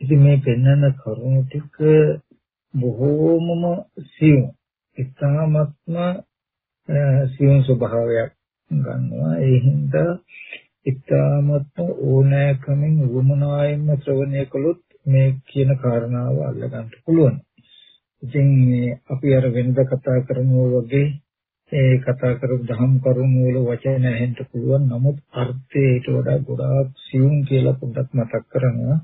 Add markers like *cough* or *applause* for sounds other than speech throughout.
ඉතින් මේ පෙන්වන කරුණු ටික බොහෝමම සියුම්. ඉතාමත්ම සියුම් ස්වභාවයක් ගන්නවා. ඒ හින්දා ඉතාමත්ම ඕනෑකමින් වමනායෙන්ම ශ්‍රවණය කළොත් මේ කියන කාරණාව අල්ලගන්න පුළුවන්. ඉතින් මේ අපි අර වෙනද කතා කරනවා වගේ ඒ කතා කරපු දහම් කරුණු වල වචන ඇහෙන්න පුළුවන් නමුත් අර්ථය ඊට වඩා ගොඩාක් සියුම් කියලා පොඩ්ඩක් මතක් කරනවා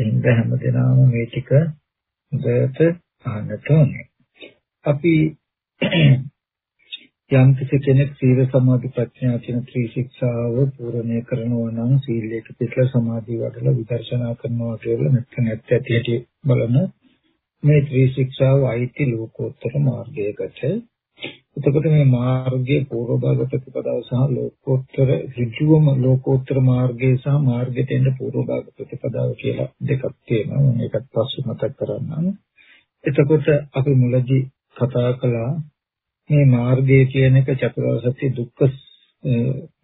එහෙනම් හැමදෙනාම මේ ටික හොඳට අහන්නට ඕනේ. අපි යම් කෙනෙක් සීල සමාධි ප්‍රඥා කියන ත්‍රි ශික්ෂාව පූර්ණය කරනවා නම් සීලයක පිටල සමාධිය වඩලා විදර්ශනා කරනවා කියලා නැත්නම් ඇත්ත ඇති බලන මේ ත්‍රි ශික්ෂාව අයිති ලෝකෝත්තර මාර්ගයකට එතකොට මේ මාර්ගයේ පූර්ව භාග ප්‍රතිපදාව සහ ලෝකෝත්තර ඍජුවම ලෝකෝත්තර මාර්ගය සහ මාර්ගයට එන්න පූර්ව භාග ප්‍රතිපදාව කියලා දෙකක් තියෙනවා. මම ඒකත් පස්සේ මතක් කරන්නම්. එතකොට අපි මුලදී කතා කළා මේ මාර්ගය කියන එක චතුරාර්ය සත්‍ය දුක්ඛ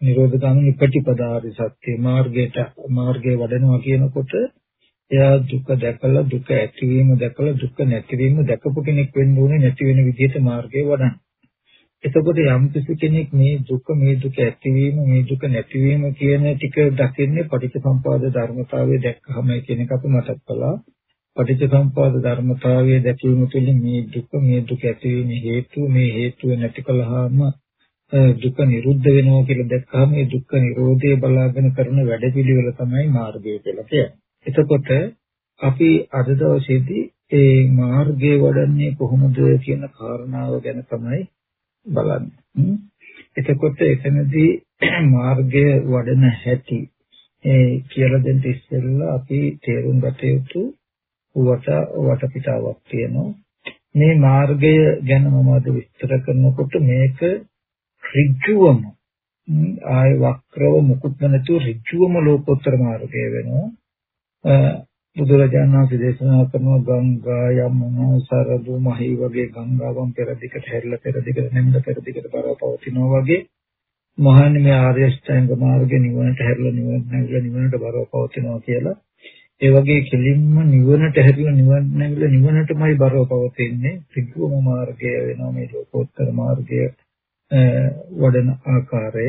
නිරෝධ ගාමිනී ප්‍රතිපදාරි සත්‍ය මාර්ගයට මාර්ගයේ වඩනවා කියනකොට එයා දුක දැකලා දුක ඇතිවීම දැකලා දුක නැතිවීම දැකපු කෙනෙක් වෙන්න ඕනේ නැති වෙන විදිහට මාර්ගය වඩන්න. එතකොට යම් කෙනෙක් මේ දුක මේ දුක ඇතිවීම මේ දුක නැතිවීම කියන ටික දකින්නේ පටිච්චසමුපාද ධර්මතාවය දැක්කම කියන එක අපි මතක් කළා. පටිච්චසමුපාද ධර්මතාවය දැකීම තුළින් මේ දුක මේ දුක ඇතිවීම හේතුව මේ හේතුව නැති කළාම දුක නිරුද්ධ වෙනවා කියලා දැක්කම මේ දුක්ඛ නිරෝධය බලාගෙන කරන වැඩපිළිවෙල තමයි මාර්ගය කියලා කියන්නේ. එතකොට අපි අද දවසේදී ඒ මාර්ගය වඩන්නේ කොහොමද කියන කාරණාව ගැන තමයි බලන්න. එතකොට එතනදී *clears throat* මාර්ගය වඩන හැටි ඒ කියලා දෙන්න ඉස්සෙල්ලා අපි තේරුම් ගත යුතු වට වටපිටාවක් තියෙනවා. මේ මාර්ගය ගැන මම අද විස්තර කරනකොට මේක ඍජුවම ආය වක්‍රව මුකුත් නැතුව ඍජුවම ලෝකෝත්තර මාර්ගය වෙනවා. බුදුරජාණන් වහන්සේ දේශනා කරන ගංගා යමුනා සරදු මහී වගේ ගංගාවන් පෙර දිකට හැරිලා පෙර දිකට නැන්ද පෙර දිකට බරව පවතිනවා වගේ මහානි මේ ආර්ය ශ්‍රැංග මාර්ගේ නිවනට හැරිලා නිවන නැගිලා නිවනට බරව පවතිනවා කියලා. ඒ වගේ කෙලින්ම නිවනට හැරිලා නිවන නැගිලා නිවනටමයි බරව පවතින්නේ. ත්‍රිකුම මාර්ගය වෙනවා මේ ලෝකෝත්තර මාර්ගය වඩන ආකාරය.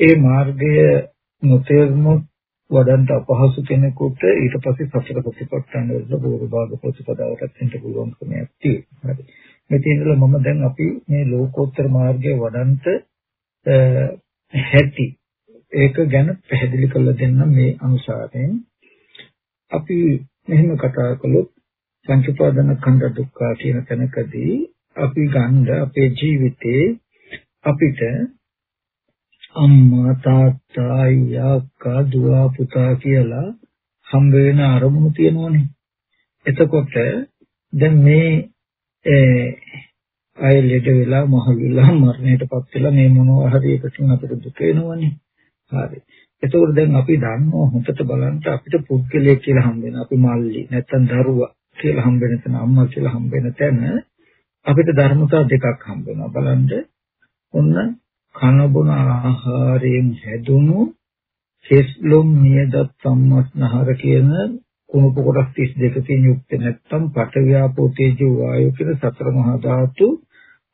ඒ මාර්ගය නොතේරුනොත් වඩන්ට අපහසු කෙනෙකුට ඊට පස්සේ සතර ප්‍රතිපත්තන වල බෝධ භාග ප්‍රතිපදාවටත් එන්න පුළුවන්කමක් තියෙනවා. හරි. මෙතන ඉඳලා මම දැන් අපි මේ ලෝකෝත්තර මාර්ගයේ වඩන්ට හැටි ඒක ගැන පැහැදිලි කරලා දෙන්න මේ අනුසාරයෙන් අපි මෙහෙම කතා කළොත් පංච උපාදාන ඛණ්ඩ දුක්ඛ කියන තැනකදී අපි ගන්න අපේ ජීවිතේ අපිට අම්මා තාත්තා අයියා අක්කා දුව පුතා කියලා හම්බ වෙන අරමුණු තියෙනවනේ. එතකොට දැන් මේ අය ලෙඩ වෙලා මහලුලා මරණයටපත් වෙලා මේ මොනවා හරි එකකින් අපිට දුක එනවනේ. හරි. එතකොට දැන් අපි දන්නවා හොඳට බලන්න අපිට පුද්ගලයෙක් කියලා හම්බ වෙන අපි මල්ලි නැත්තම් දරුවා කියලා හම්බ වෙන තැන අම්මා කියලා හම්බ වෙන තැන අපිට ධර්මතා දෙකක් හම්බ වෙනවා බලන්න. ඔන්න කන බොන ආහාරයෙන් හැදුණු කෙස්ලොම් නියදත් සම්මස්නහර කියන කුණප කොටස් 32කින් යුක්ත නැත්නම් පඨවියාපෝ තේජෝ වායෝ කියන සතර මහා ධාතු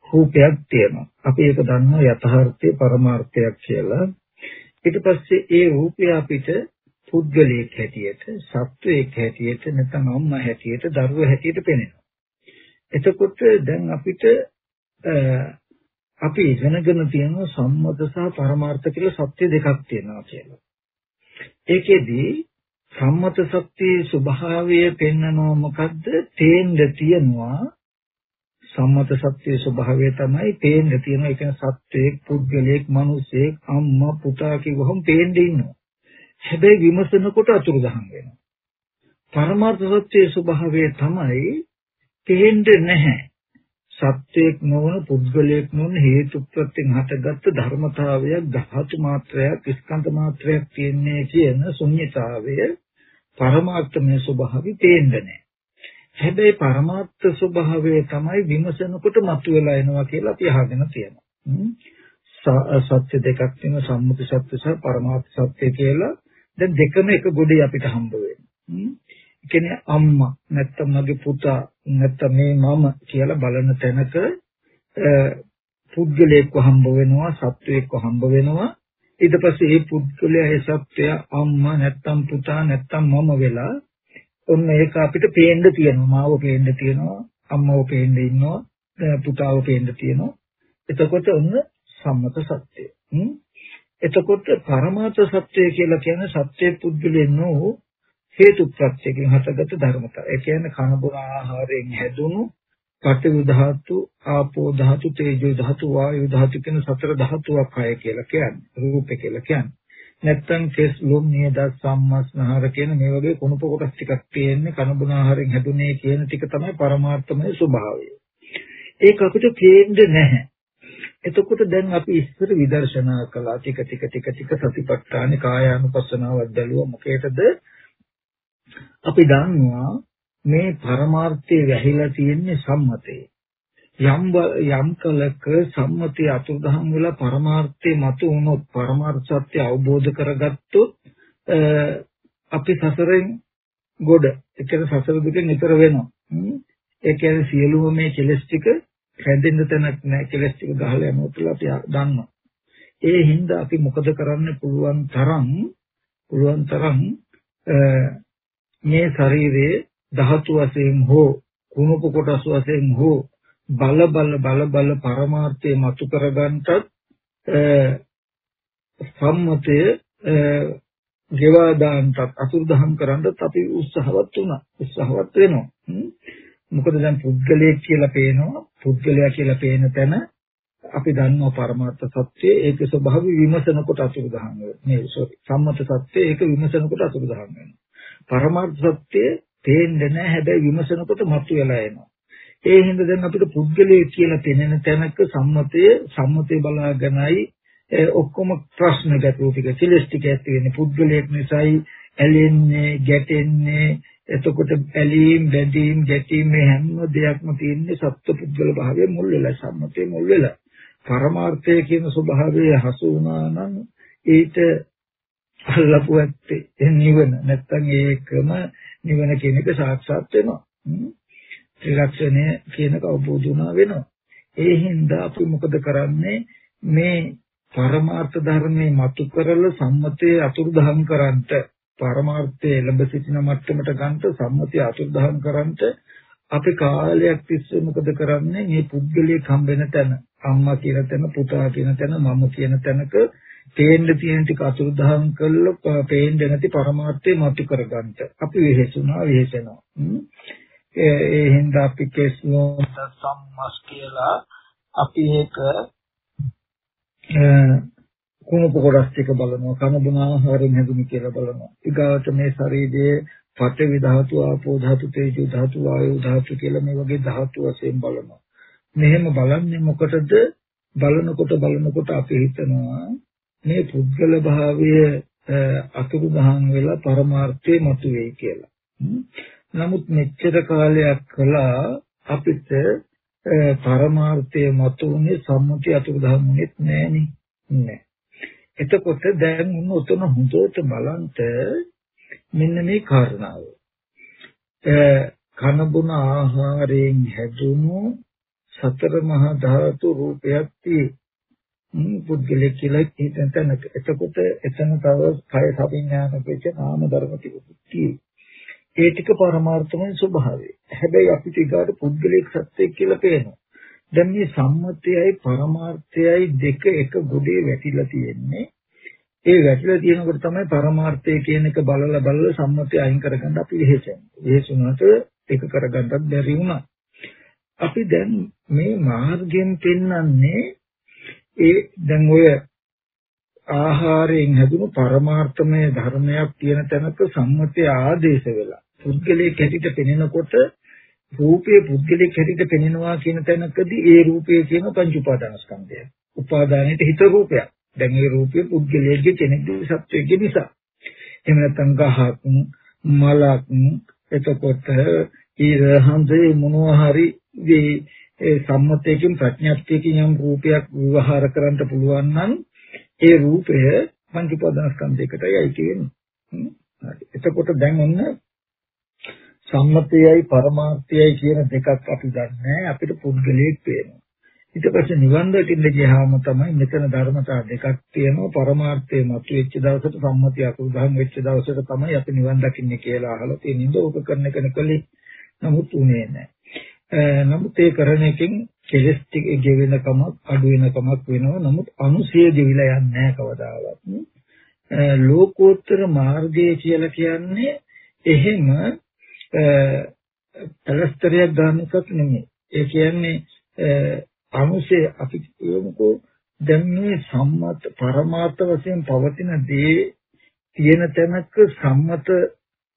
රූපයක් තියෙනවා. අපි ඒක දන්නවා යථාර්ථයේ පරමාර්ථයක් කියලා. ඊට පස්සේ ඒ රූපය අපිට පුද්ගලයෙක් හැටියට, සත්වයෙක් හැටියට, නැත්නම් අම්මා හැටියට, දරුවා හැටියට පෙනෙනවා. එතකොට දැන් අපිට අපි ඉගෙනගෙන තියෙන සම්මත සහ පරමාර්ථ කියලා සත්‍ය දෙකක් තියෙනවා කියලා. ඒකෙදී සම්මත සත්‍යයේ ස්වභාවය පෙන්නනවා මොකද්ද? තේන්න තියෙනවා. සම්මත සත්‍යයේ ස්වභාවය තමයි පේන්න තියෙන. එක සත්වයක් පුද්ගලයෙක් මිනිසෙක් අම්මා පුතා කිව්වහම පේන්න ඉන්නවා. හැබැයි විමසනකොට අතුරුදහන් වෙනවා. පරමාර්ථ සත්‍යයේ ස්වභාවය තමයි පේන්නේ නැහැ. සත්‍යයක් නොවන පුද්ගලයෙක් නොවන හේතු ප්‍රත්‍යයෙන් හටගත්තු ධර්මතාවයක් ධාතු මාත්‍රයක් ස්කන්ධ මාත්‍රයක් තියන්නේ කියන ශුන්‍යතාවය පරමාර්ථමය ස්වභාවය පේන්නේ නැහැ හැබැයි පරමාර්ථ ස්වභාවය තමයි විමසනකොට මතුවලා එනවා කියලා අපි අහගෙන තියෙනවා. සත්‍ය දෙකක් තියෙන සම්මුති සත්‍ය සහ පරමාර්ථ සත්‍ය කියලා දැන් දෙකම එක ගොඩේ අපිට හම්බ වෙනවා. කියන්නේ අම්මා නැත්තම් මගේ පුතා නැත්තම් මේ මම කියලා බලන තැනක පුද්ගලයෙක්ව හම්බ වෙනවා සත්වයෙක්ව හම්බ වෙනවා ඊට පස්සේ මේ පුද්ගලයා ඒ සත්වයා අම්මා නැත්තම් පුතා නැත්තම් මම වෙලා ඔන්න ඒක අපිට පේන්න තියෙනවා. මාව පේන්න තියෙනවා. අම්මව පේන්න ඉන්නවා. පුතාව පේන්න තියෙනවා. එතකොට ඔන්න සම්මත සත්‍යය. එතකොට පරමාර්ථ සත්‍යය කියලා කියන්නේ සත්‍ය පුද්ගලෙන් නෝ හේතු ප්‍රත්‍යයෙන් හටගත් ධර්මතාව. ඒ කියන්නේ කන බොන ආහාරයෙන් හැදුණු පඨවි ධාතු, ආපෝ ධාතු, තේජෝ ධාතු, වායු ධාතු කියන සතර ධාතුවක් අය කියලා කියන්නේ. රූපේ කියලා කියන්නේ. නැත්තම් කෙස් ලොම් නියද සම්මස්නහර කියන මේ වගේ කුණප කොටස් ටිකක් තියෙන්නේ කනබුන ආහාරයෙන් හැදුනේ කියන ටික තමයි පරමාර්ථමය ස්වභාවය. ඒක අපිට පේන්නේ නැහැ. එතකොට දැන් අපි ඉස්සර විදර්ශනා කළා ටික ටික ටික ටික සතිපට්ඨාන කායානුපස්සනාවක් දැලුවා මොකේද අපි දන්නවා මේ පරමාර්ථය වැහිලා තියෙන්නේ සම්මතේ. යම් යම් කලක සම්මතිය අතුරුදහන් වෙලා පරමාර්ථය මතු වුණොත් පරමාර්ථ සත්‍ය අවබෝධ කරගත්තොත් අපි සසරෙන් ගොඩ ඒකද සසර දුකෙන් ඈතර වෙනවා. ඒ කියන්නේ සියලුම මේ කෙලස් ටික රැඳෙන්න තැනක් නැහැ කෙලස් ටික ගහලා යනවා කියලා අපි දන්නවා. ඒ හින්දා අපි මොකද කරන්න පුළුවන් තරම් පුළුවන් තරම් මේ ශරීරයේ ධාතු වශයෙන් හෝ කුණප කොටස් වශයෙන් හෝ බල බල බල බල පරමාර්ථය මතු කරගන්නටත් සම්මතය ගෙවා දාන්නටත් අසුද්ධහම් කරන්නත් අපි උත්සාහවත් වුණා. උත්සාහවත් වෙනවා. මොකද දැන් පුද්ගලයෙක් කියලා පේනවා. පුද්ගලයා කියලා පේන තැන අපි දන්නවා පරමාර්ථ සත්‍යය. ඒක ස්වභාවය විමසන කොට අසුද්ධහම් වෙනවා. මේ සෝරි සම්මත සත්‍යය ඒක විමසන කොට අසුද්ධහම් වෙනවා. පරමාර්ථ සත්‍යය පේන්නේ නැහැ. හැබැයි විමසන කොට මතුවලා එනවා. ඒ හින්දා දැන් අපිට පුද්ගලයෙක් කියලා පෙනෙන තැනක සම්මතයේ සම්මතේ බලාගෙනයි ඔක්කොම ප්‍රශ්න ගැටලු ටික සිලස් ටික ඇති වෙන්නේ. පුද්ගලයෙක් නිසායි ඇලෙන්නේ ගැටෙන්නේ. එතකොට ඇලීම් බැඳීම් ගැටීම් මේ හැම දෙයක්ම තියෙන්නේ සත්ව පුද්ගල භාවයේ මුල් වෙලා සම්මතයේ මුල් වෙලා. පරමාර්ථය කියන ස්වභාවය හසු වුණා නම් ඊට අල්ලපු ඇත්තේ. නිවන. නැත්තම් ඒකම නිවන කියන එක සාක්ෂාත් වෙනවා. ත්‍රිලක්ෂණය කියන අවබෝධ වුණා වෙනවා. ඒ හින්දා අපි මොකද කරන්නේ? මේ පරමාර්ථ ධර්මයේ මතු කරලා සම්මතයේ අතුරුදහන් කරන්ට පරමාර්ථයේ එළඹ සිටින මට්ටමට ගන්නට සම්මතිය අතුරුදහන් කරන්ට අපි කාලයක් තිස්සේ මොකද කරන්නේ? මේ පුද්ගලයෙක් හම්බෙන තැන. අම්මා කියන තැන පුතා කියන තැන මම කියන තැනක පේන්න තියෙන ටික අතුරුදහන් කළා පේන්නේ නැති පරමාර්ථය මතු කරගන්නට අපි වෙහෙසුනා වෙහෙසෙනවා. ඒ හින්දා අපි කෙස්නෝ සම්මස් කියලා අපි ඒක කුණු පොකොඩස් ටික බලනවා කන බොන ආහාරයෙන් හැදුණු කියලා බලනවා. ඊගාවට මේ ශරීරයේ පඨවි ධාතු ආපෝ ධාතු තේජෝ ධාතු වායෝ ධාතු කියලා මේ වගේ ධාතු වශයෙන් බලනවා. මෙහෙම බලන්නේ මොකටද? බලනකොට බලනකොට අපි හිතනවා මේ පුද්ගල භාවය අතුරුදහන් වෙලා පරමාර්ථය මතුවේයි කියලා. නමුත් මෙච්චර කාලයක් කළා අපිට පරමාර්ථය මතුනේ සම්මුතිය අතුරුදහමුනෙත් නෑනේ. නෑ. එතකොට දැන් උන් උතන හොඳට බලන්ට මෙන්න මේ කාරණාව. කන බොන ආහාරයෙන් හැදුණු සතර මහා ධාතු රූපයක් පුද්ගලෙක් කියලා හිතන තැනක. එතකොට එතන තව කය සවිඥාන වෙච්ච නාම ධර්ම ටිකක් ඒ ටික පරමාර්ථමය ස්වභාවය. හැබැයි අපිට ඊගාට පුද්ගලික සත්‍යයක් කියලා පේනවා. දැන් මේ සම්මතයයි පරමාර්ථයයි දෙක එක ගොඩේ වැටිලා තියෙන්නේ. ඒ වැටිලා තියෙනකොට තමයි පරමාර්ථය කියන එක බලලා බලලා සම්මතය අයින් කරගන්න අපි වෙහෙසෙන්නේ. වෙහෙසුනට ඒක කරගන්නත් බැරි වුණා. අපි දැන් මේ මාර්ගයෙන් පෙන්වන්නේ ඒ දැන් ඔය ආහාරයෙන් හැදුණු පරමාර්ථමය ධර්මයක් තියෙන තැනක සම්මතය ආදේශ වෙලා පුද්ගලයේ කැටිට පෙනෙනකොට රූපයේ පුද්ගලයේ කැටිට පෙනෙනවා කියන තැනකදී ඒ රූපය කියන පංච උපාදානස්කන්ධය. උපාදානයේ හිත රූපයක්. දැන් මේ රූපය පුද්ගලයේ කෙනෙක්ගේ සත්වයේ නිසා. එහෙම නැත්නම් ගහක් මලක් එතකොට ඊර හඳේ මොනවා හරි ඒ සම්මතයකින් ප්‍රඥාප්තියකින් යම් රූපයක් විවහාර කරන්න පුළුවන් නම් ඒ රූපය පංච උපාදානස්කන්ධයකටයි අයිති වෙන්නේ. එතකොට දැන් ඔන්න සම්මතයයි පරමාර්ථයයි කියන දෙකක් අපි දන්නේ අපිට පුද්ගලයෙක් පේනවා. ඊට පස්සේ නිවන් දකින්න ගියාම තමයි මෙතන ධර්මතා දෙකක් තියෙනවා පරමාර්ථය මතුවෙච්ච දවසට සම්මතිය අකුරුදහම් වෙච්ච දවසට තමයි අපි නිවන් දකින්නේ කියලා අහලා තියෙන ඉඳ උප කරන කෙනෙක්ලි නමුත් උනේ නැහැ. නමුත් ඒ කරන එකෙන් කෙලස් ටික ගෙවෙන කමක් අඩු වෙන කමක් වෙනවා. නමුත් අනුසය ගෙවිලා යන්නේ නැහැ කවදාවත්. ලෝකෝත්තර මාර්ගය කියලා කියන්නේ එහෙම පළස්තරයක් ගන්න එකක් නෙමෙයි. ඒ කියන්නේ අනුශේ අපි කියමුකෝ දැන් මේ සම්මත පරමාර්ථ වශයෙන් පවතින දේ තියෙන තැනක සම්මත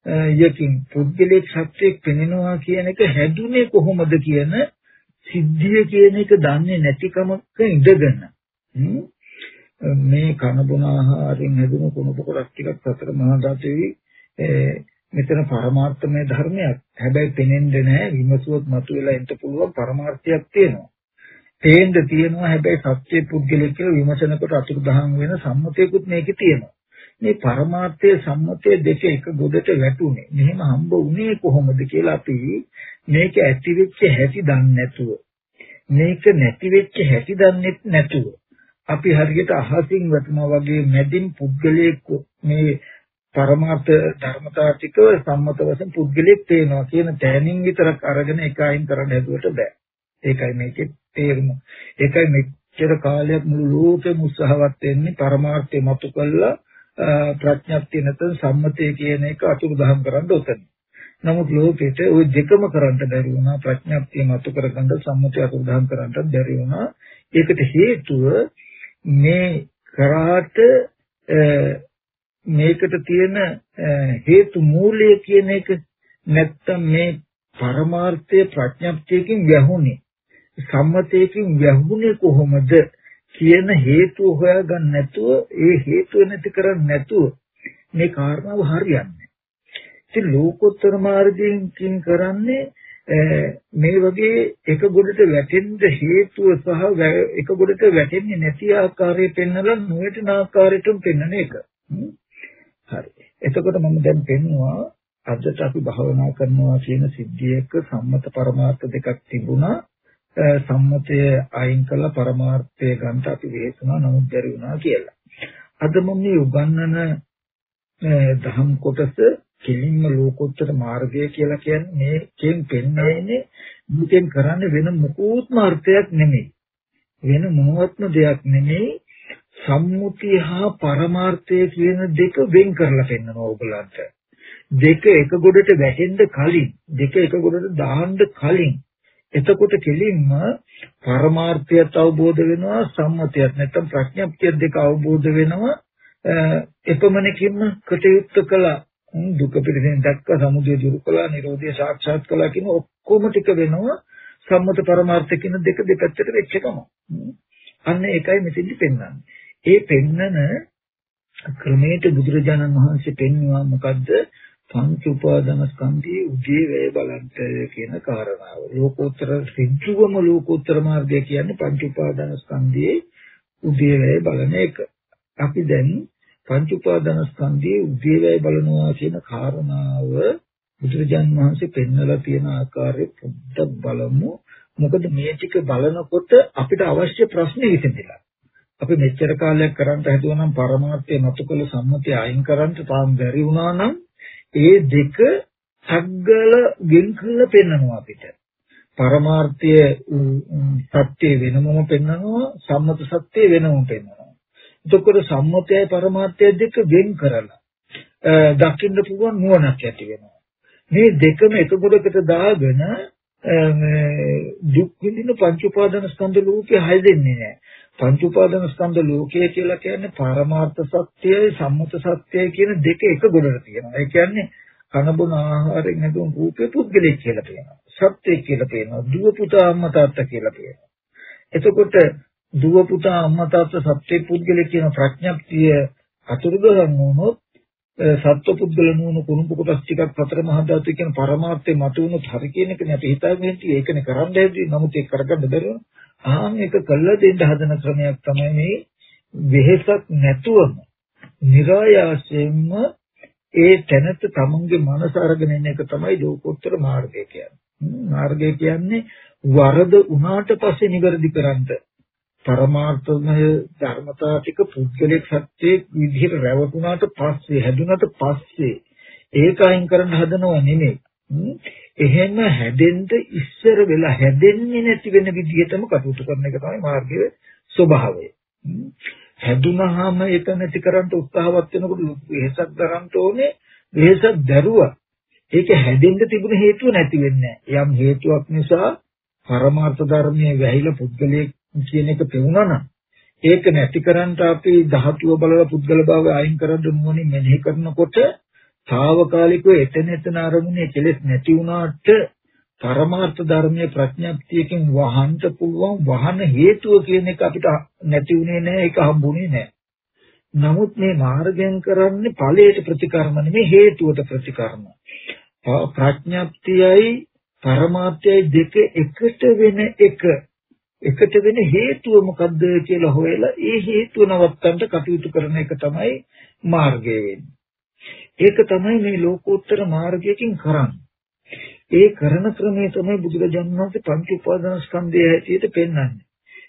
යකින් පුද්ගලික සත්‍යයක් පෙනෙනවා කියන එක හැදුනේ කොහොමද කියන සිද්ධිය කියන එක දන්නේ නැතිකමක ඉඳගෙන මේ කන බොන ආහාරයෙන් හැදුණු කුණු පොකොරක් ටිකක් සතර මහා ධාතුවේ මෙතන පරමාර්ථමය ධර්මයක්. හැබැයි පෙනෙන්නේ නැහැ විමසුවොත් මතුවලා එන්න පුළුවන් පරමාර්ථයක් තියෙනවා. තේන්න තියෙනවා හැබැයි සත්‍ය පුද්ගලික කියලා විමසනකොට අතුරුදහන් වෙන සම්මතයකුත් මේකේ තියෙනවා. මේ පරමාර්ථයේ සම්මතයේ දෙක එක ගොඩට වැටුනේ. මෙහෙම හම්බ වුණේ කොහොමද කියලා අපි මේක ඇති වෙච්ච හැටි දන්නේ නැතුව මේක නැති වෙච්ච හැටි දන්නේ නැතුව අපි හරියට අහසින් වටනවා වගේ මැදින් පුද්ගලයෙක් මේ පරමාර්ථ ධර්මතා ටික සම්මත වශයෙන් පුද්ගලෙක් තේනවා කියන තැනින් විතරක් අරගෙන එක අයින් කරන්න හැදුවට බෑ. ඒකයි මේකේ තේරුම. ඒකයි මෙච්චර කාලයක් මුළු ලෝකෙම උත්සාහවත් වෙන්නේ පරමාර්ථය මතු කළා ප්‍රඥප්තිය නැත්නම් සම්මතය කියන එක අතුරුදහන් කරන්න උතන. නමුත් ලෝකෙට ওই දෙකම කරන්න බැරි වුණා ප්‍රඥප්තිය මතු කරගන්න සම්මතය අතුරුදහන් කරන්නත් බැරි වුණා. ඒකට හේතුව මේ කරාට මේකට තියෙන හේතු මූලය කියන එක නැත්තම් මේ පරමාර්ථය ප්‍රඥප්තියකින් වැහුනේ සම්මතයකින් වැහුනේ කොහොමද කියන හේතුව හොයාගන්න නැතුව ඒ හේතුව නැති කරන්නේ නැතුව මේ කාරණාව හරියන්නේ. ඉතින් ලෝකෝත්තර මාර්ගයෙන් කරන්නේ මේ වගේ එක ගොඩට වැටෙන්න හේතුව සහ එක ගොඩට වැටෙන්නේ නැති ආකාරය පෙන්වලා නොවැටෙන ආකාරයටම පෙන්වන එක. හරි. එතකොට මම දැන් පෙන්නවා අදට අපි භාවනා කරනවා කියන සිද්ධියක සම්මත පරමාර්ථ දෙකක් තිබුණා. සම්මතය අයින් කළා පරමාර්ථය ගන්න අපි වේසුණා නමුත් බැරි වුණා කියලා. අද මම මේ උගන්වන දහම් කොටස කෙලින්ම ලෝකෝත්තර මාර්ගය කියලා කියන්නේ මේකෙන් පෙන්වන්නේ මුකෙන් කරන්නේ වෙන මොකෝත්ම අර්ථයක් නෙමෙයි. වෙන මොනවත්ම දෙයක් නෙමෙයි සම්මුතිය හා පරමාර්ථය කියන දෙක වෙන් කරලා පෙන්නනවා ඕගලන්ට. දෙක එක ගොඩට වැටෙන්න කලින් දෙක එක ගොඩට දාන්න කලින් එතකොට කෙලින්ම පරමාර්ථයත් අවබෝධ වෙනවා සම්මතියත් නැත්නම් ප්‍රඥප්තිය දෙක අවබෝධ වෙනවා එපමණකින්ම කටයුත්ත කළා දුක පිළිදෙන දැක්ක සමුදය දුරු කළා නිරෝධය සාක්ෂාත් කළා කියන ඔක්කොම ටික වෙනවා සම්මත පරමාර්ථ කියන දෙක දෙපැත්තට වෙච්ච ගම. අන්න ඒකයි මෙතෙන්දි පෙන්වන්නේ. ඒ පෙන්නන ක්‍රමයට බුදුරජාණන් වහන්සේ පෙන්වුවා මොකද්ද? පංච උපාදානස්කන්ධයේ උදේ වේ බලන්ට කියන කාරණාව. ලෝකෝත්තර සිද්ධුවම ලෝකෝත්තර මාර්ගය කියන්නේ පංච උපාදානස්කන්ධයේ උදේ වේ බලන එක. අපි දැන් පංච උපාදානස්කන්ධයේ උදේ වේ බලනවා කියන කාරණාව බුදුරජාණන් වහන්සේ පෙන්වලා තියෙන ආකාරය පොඩ්ඩක් බලමු. මොකද මේ ටික බලනකොට අපිට අවශ්‍ය ප්‍රශ්නේ විසඳිලා. අපි මෙච්චර කාලයක් කරන්ට හැදුවා නම් පරමාර්ථය නතු කළ සම්මතිය අයින් කරන්ට තාම බැරි වුණා නම් ඒ දෙක සග්ගල ගෙන් කළ පෙන්වනවා අපිට. පරමාර්ථය සත්‍ය වෙනමම පෙන්වනවා සම්මත සත්‍ය වෙනමම පෙන්වනවා. එතකොට සම්මතයයි පරමාර්ථය දෙක වෙන් කරලා දකින්න පුළුවන් නුවණක් ඇති වෙනවා. මේ දෙකම එක ගොඩකට දාගෙන දුක් විඳින පංච උපාදාන ස්කන්ධ ලෝකේ හැදෙන්නේ නැහැ. පංච උපාදාන ස්කන්ධ ලෝකය කියලා කියන්නේ පරමාර්ථ සත්‍යයයි සම්මත සත්‍යයයි කියන දෙක එක ගොඩට තියෙනවා. ඒ කියන්නේ කනබුන ආහාරයෙන් නැතුව රූපේ පුද්ගලෙක් කියලා කියනවා. සත්‍යයක් කියලා කියනවා. දුව පුතා අම්මා තාත්තා කියලා කියනවා. එතකොට දුව පුතා අම්මා තාත්තා සත්‍ය පුද්ගලෙක් කියන ප්‍රඥප්තිය අතුරුදහන් වුණොත් සත්ව පුද්ගල නුවණ කුණුපු කොටස් ටිකක් හතර මහා ධාතු කියන පරමාර්ථය මතුවුනොත් හරි කියන එක නේ අපි හිතාගෙන හිටියේ. ඒකනේ කරන්න හැදුවේ. නමුත් ඒක කරගන්න බැරුව ආන් එක කළා දෙන්න හදන ක්‍රමයක් තමයි මේ වෙහෙසක් නැතුවම નિરાයාසයෙන්ම ඒ තැනට තමන්ගේ මනස අරගෙන ඉන්න එක තමයි ලෝකෝත්තර මාර්ගය කියන්නේ. මාර්ගය කියන්නේ වරද උනාට පස්සේ නිවැරදි කරන්ට පරමාර්ථමය ධර්මතා ටික පුද්ගලික සත්‍යයේ විදිහට රැවටුණාට පස්සේ හැදුනට පස්සේ ඒක අයින් කරන්න හදනව නෙමෙයි. එහෙම හැදෙන්න ඉස්සර වෙලා හැදෙන්නේ නැති වෙන විදිහටම කටයුතු කරන එක තමයි මාර්ගයේ ස්වභාවය. හැදුනහම ඒක නැති කරන්න උත්සාහවත් වෙනකොට වෙහසක් දරන්න ඕනේ. වෙහසක් දරුවා ඒක හැදෙන්න තිබුණ හේතුව නැති වෙන්නේ යම් හේතුවක් නිසා පරමාර්ථ ධර්මයේ වැහිලා පුද්ගලයෙක් කියන එක පෙවුනා නම් ඒක නැති කරන්න අපි ධාතුව බලලා පුද්ගල භාවය අයින් කරන්න නුවණින් මෙනෙහි කරනකොට తాවකාලිකව එතන එතන අරමුණේ කෙලෙස් නැති වුණාට පරමාර්ථ ධර්මයේ ප්‍රඥාප්තියකින් වහන්න පුළුවන් වහන හේතුව කියන එක අපිට නැති වුණේ නැහැ ඒක හම්බුනේ නැහැ. නමුත් මේ මාර්ගයෙන් කරන්නේ ඵලයට ප්‍රතිකර්ම නෙමෙයි හේතුවට ප්‍රතිකර්ම. ප්‍රඥාප්තියයි පරමාර්ථයයි දෙක එකට වෙන එක එකට වෙන හේතුව මොකද්ද කියලා හොයලා ඒ හේතුව නවත්තන්න කටයුතු කරන එක තමයි මාර්ගය වෙන්නේ. ඒක තමයි මේ ලෝකෝත්තර මාර්ගයකින් කරන්නේ. ඒ කරන ක්‍රමය තමයි බුදුරජාණන් වහන්සේ පංච උපාදාන ස්කන්ධය හැටියට පෙන්වන්නේ.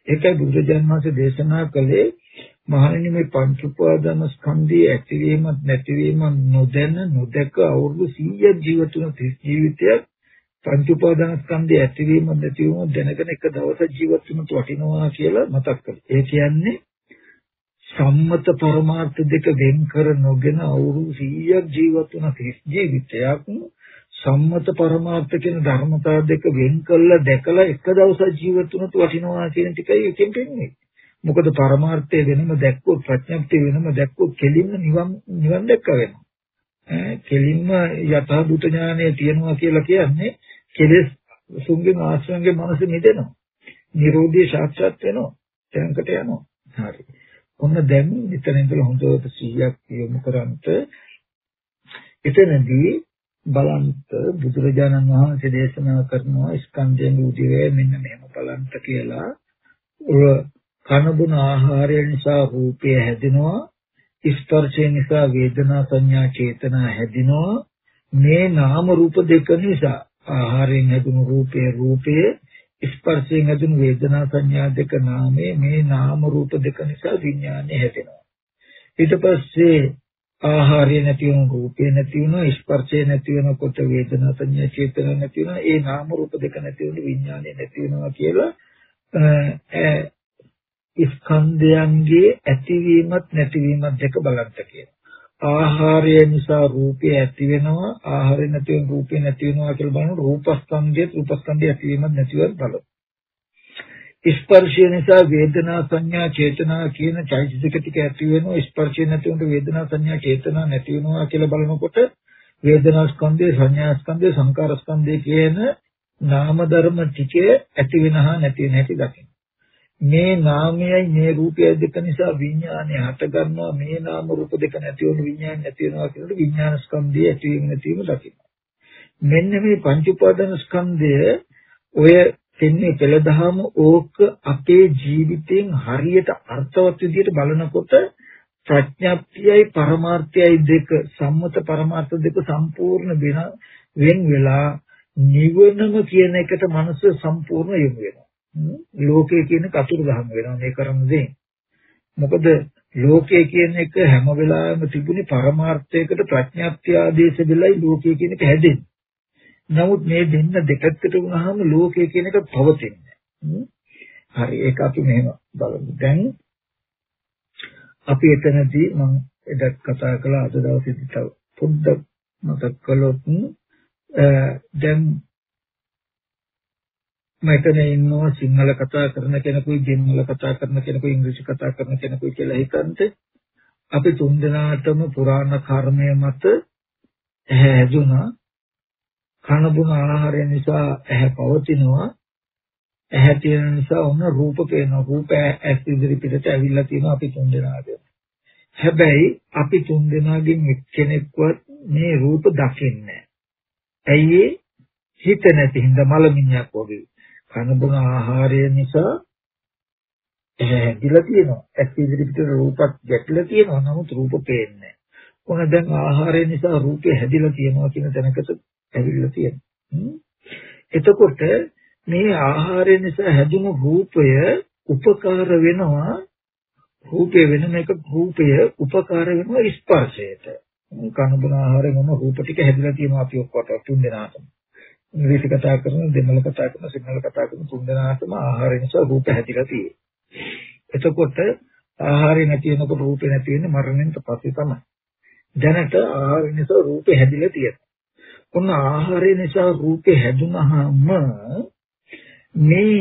ඒකයි බුදුරජාණන් වහන්සේ දේශනා කළේ මහණෙනි මේ පංච උපාදාන ස්කන්ධයේ ඇතිවීමත් නැතිවීමත් නොදැන නොදක අවුරුදු 100ක් ජීවත් වුණ ජීවිතයක් පංච උපාදානස්කන්ධය ඇතිවීම නැතිවීම දැනගෙන එක දවසක් ජීවත් වුණත් වටිනවා කියලා මතක් කළා. ඒ කියන්නේ සම්මත පරමාර්ථ දෙක වෙන් කර නොගෙන අවුරුදු 100ක් ජීවත් වුණ ජීවිතයක් සම්මත පරමාර්ථ කියන ධර්මතා දෙක වෙන් කළා දැකලා එක දවසක් ජීවත් වුණත් වටිනවා කියන ටිකයි එකෙන් පෙන්නේ. මොකද පරමාර්ථය වෙනම දැක්කොත් ප්‍රඥප්තිය වෙනම දැක්කොත් කෙලින්ම නිවන් නිවන් දැක්ක වෙනවා. කෙලින්ම යථා භූත ඥානය තියෙනවා කියලා කියන්නේ කෙලෙස් සුන්ගේ ආශ්‍රයන්ගේ මනස මිදෙනවා. නිරෝධිය සාක්ෂාත් වෙනවා. තැනකට යනවා. හරි. ඔන්න දැන් මෙතන ඉඳලා හොඳට 100ක් යොමු කරන්ට එතනදී බලන්ත බුදුරජාණන් වහන්සේ දේශනා කරනවා ස්කන්ධයන් උදිවේ මෙන්න මෙහෙම බලන්ත කියලා. කනබුන ආහාරය නිසා රූපය හැදෙනවා ස්පර්ශය නිසා වේදනා සංඥා චේතනා හැදිනවා මේ නාම රූප දෙක නිසා ආහාරයෙන් හැදුණු රූපයේ රූපයේ ස්පර්ශයෙන් හැදුණු වේදනා සංඥා දෙක නාමයේ මේ නාම රූප දෙක නිසා විඥානය හැදෙනවා ඊට පස්සේ ආහාරය නැති වුණු රූපේ නැති වුණා ස්පර්ශය නැති වෙනකොට වේදනා සංඥා චේතනා නැති වෙනවා ඒ නාම රූප දෙක නැති වුණු විඥානය නැති වෙනවා කියලා ස්කන්ධයන්ගේ ඇතිවීමත් නැතිවීමත් දෙක බලන්න කියනවා. ආහාරය නිසා රූපය ඇති වෙනවා ආහාරය නැති වෙන රූපය නැති වෙනවා කියලා බලන රූපස්කන්ධයේ රූපස්කන්ධය ඇතිවීමත් නැතිවීමත් බලමු. ස්පර්ශය නිසා වේදනා සංඥා චේතනා කියන චෛතසික ටික ඇති වෙනවා ස්පර්ශය නැති වුණොත් වේදනා සංඥා චේතනා නැති වෙනවා කියලා බලනකොට වේදනා ස්කන්ධය සංඥා ස්කන්ධය සංකාර ස්කන්ධය කියන නාම ධර්ම ටිකේ ඇති වෙනහා නැති වෙන හැටි දකින්න. මේ නාමයයි මේ රූපයයි දෙක නිසා විඥානය හට ගන්නවා මේ නාම රූප දෙක නැති වුණු විඥානය නැති වෙනවා කියනකොට විඥාන ස්කන්ධය ඇති වීම නැති වීම දකින්න. මෙන්න මේ පංච උපාදාන ස්කන්ධය ඔය දෙන්නේ පෙළදහම ඕක අපේ ජීවිතයෙන් හරියට අර්ථවත් විදිහට බලනකොට ප්‍රඥාප්තියයි පරමාර්ථයයි දෙක සම්මත පරමාර්ථ දෙක සම්පූර්ණ වෙන වෙලා නිවනම කියන එකට මනස සම්පූර්ණ යොමු වෙනවා. ලෝකයේ කියන කතුරු ගහම වෙනවා මේ කරන දේ. මොකද ලෝකය කියන එක හැම වෙලාවෙම තිබුණේ පරමාර්ථයකට ප්‍රඥාත්‍ය ආදේශ දෙලයි ලෝකය කියන එක හැදෙන්නේ. නමුත් මේ දෙන්න දෙකකට වුණාම ලෝකය කියන එක පවතින්නේ. හරි ඒක අපි මෙහෙම බලමු. දැන් අපි එතනදී මම එදත් කතා කළා අද දවසේදී තව පොඩ්ඩක් මතක් කළොත් දැන් මෙතන ඉන්නවා සිංහල කතා කරන කෙනෙකුයි දෙමළ කතා කරන කෙනෙකුයි ඉංග්‍රීසි කතා කරන කෙනෙකුයි කියලා හිතන්ත අපි තුන්දෙනාටම පුරාණ කර්මය මත හැදුනා. කන බොන ආහාරය නිසා ඇහැ පවතිනවා. ඇහැ තියෙන නිසා ඔන්න රූප පේනවා. රූප ඇස් ඉදිරි පිටට ඇවිල්ලා තියෙනවා අපි තුන්දෙනාට හැබැයි අපි තුන්දෙනාගෙන් එක්කෙනෙක්වත් මේ රූප දකින්නේ ඇයි හිත නැති හින්දා මලමිණියක් වගේ. කන බොන ආහාරය නිසා හැදිලා තියෙනවා. ඇස් ඉදිරි පිට රූපත් ගැටලා තියෙනවා. නමුත් රූප පේන්නේ නැහැ. මොන දැන් ආහාරය නිසා රූපේ හැදිලා තියෙනවා කියන තැනකට ඇවිල්ලා තියෙනවා. එතකොට මේ ආහාරය නිසා හැදුණු රූපය උපකාර වෙනවා රූපය වෙන මේක රූපය උපකාර වෙනවා ස්පර්ශයට. කන බොන ආහාරයෙන් මොන රූප ටික හැදිලා තියෙනවා අපි ඔක්කොට තුන් දෙනාටම. ඉංග්‍රීසි කතා කරන දෙමළ කතා කරන සිංහල කතා කරන තුන් දෙනාටම ආහාරය නිසා රූප හැදිලා තියෙන්නේ. එතකොට ආහාරය නැති වෙනකොට රූපේ නැති වෙන්නේ මරණයෙන් පස්සේ තමයි. දැනට ආහාරය නිසා රූපේ හැදිලා තියෙනවා. ඔන්න ආහාරය නිසා රූපේ හැදුනහම මේ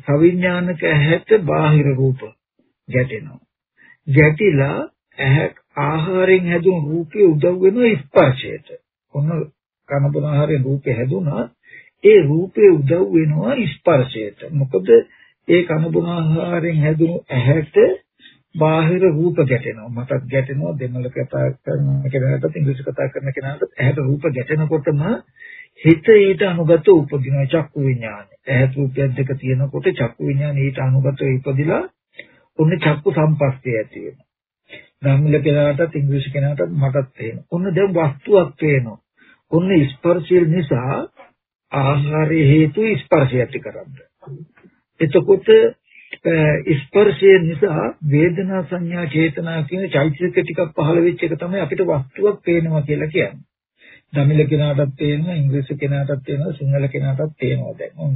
සවිඥානික ඇහැට බාහිර රූප ගැටෙනවා. ගැටිලා ඇහැ ආහාරයෙන් හැදුණු රූපේ උදව් වෙන ස්පර්ශයට. ඔන්න කනබුන ආහාරයෙන් රූපේ හැදුනා ඒ රූපේ උදව් වෙනවා ස්පර්ශයට. මොකද ඒ කනබුන ආහාරයෙන් හැදුණු ඇහැට බාහිර රූප ගැටෙනවා. මටත් ගැටෙනවා දෙමළ කතා කරන කෙනාටත් ඉංග්‍රීසි කතා කරන කෙනාටත් ඇහැට රූප ගැටෙනකොටම හිත ඊට අනුගත උපදිනවා චක්කු විඥානය. ඇහැ රූපයක් දෙක තියෙනකොට චක්කු විඥානය ඊට අනුගතව ඉපදිලා ඔන්න චක්කු සම්පස්තය ඇති වෙනවා. ගම්මිල කෙනාටත් ඉංග්‍රීසි කෙනාටත් මටත් එහෙම. ඔන්න දැන් වස්තුවක් පේනවා. ඔන්න ස්පර්ශය නිසා ආහාර හේතු ස්පර්ශය ඇති කරන්නේ. එතකොට ස්පර්ශය නිසා වේදනා සංඥා චේතනා කියන චෛතසික ටිකක් පහළ වෙච්ච එක තමයි අපිට වස්තුවක් පේනවා කියලා කියන්නේ. දමිල කෙනාටත් පේනවා, ඉංග්‍රීසි කෙනාටත් පේනවා, සිංහල කෙනාටත් පේනවා දැන්. ඔන්න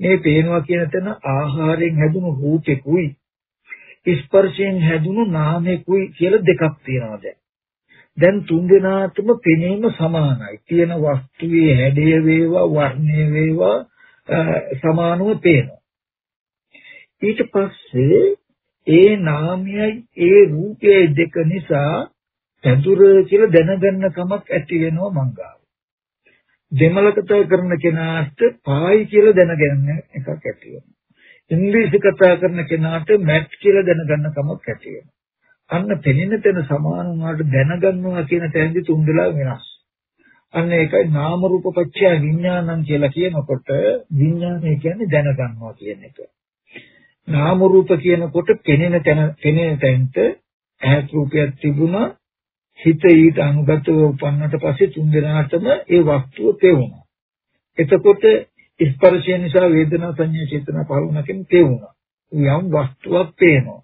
මේ පේනවා කියන තැන ආහාරයෙන් හැදුණු රූපෙකුයි ස්පර්ශයෙන් හැදුණු නාමයකුයි කියලා දෙකක් තියෙනවා දැන්. දැන් තුන් දෙනාටම පෙනීම සමානයි. තියෙන වස්තුවේ හැඩය වේවා වර්ණය වේවා සමානව පේනවා. ඊට පස්සේ ඒ නාමයයි ඒ රූපයයි දෙක නිසා පැදුර කියලා දැනගන්න කමක් ඇති වෙනවා මංගාව. දෙමළ කතා කරන කෙනාට පායි කියලා දැනගන්න එකක් ඇති වෙනවා. ඉංග්‍රීසි කතා කරන කෙනාට මැට් කියලා දැනගන්න කමක් ඇති වෙනවා. අන්න පෙනෙන තැන සමාන වුණාට දැනගන්නවා කියන තැනදි තුන් දෙලා වෙනස්. අන්න ඒකයි නාම රූප පත්‍ය විඥානං කියලා කියනකොට විඥානය කියන්නේ දැනගන්නවා කියන එක. නාම රූප කියනකොට පෙනෙන තැන පෙනෙන තැනට ඇහත් රූපයක් තිබුණා හිත ඊට අනුගතව උපන්නට පස්සේ තුන් දෙනාටම ඒ වස්තුව තේරුණා. එතකොට ස්පර්ශය නිසා වේදනා සංඥා චේතනා පහළ වුණා කියන්නේ තේරුණා. යම් වස්තුවක් පේනවා.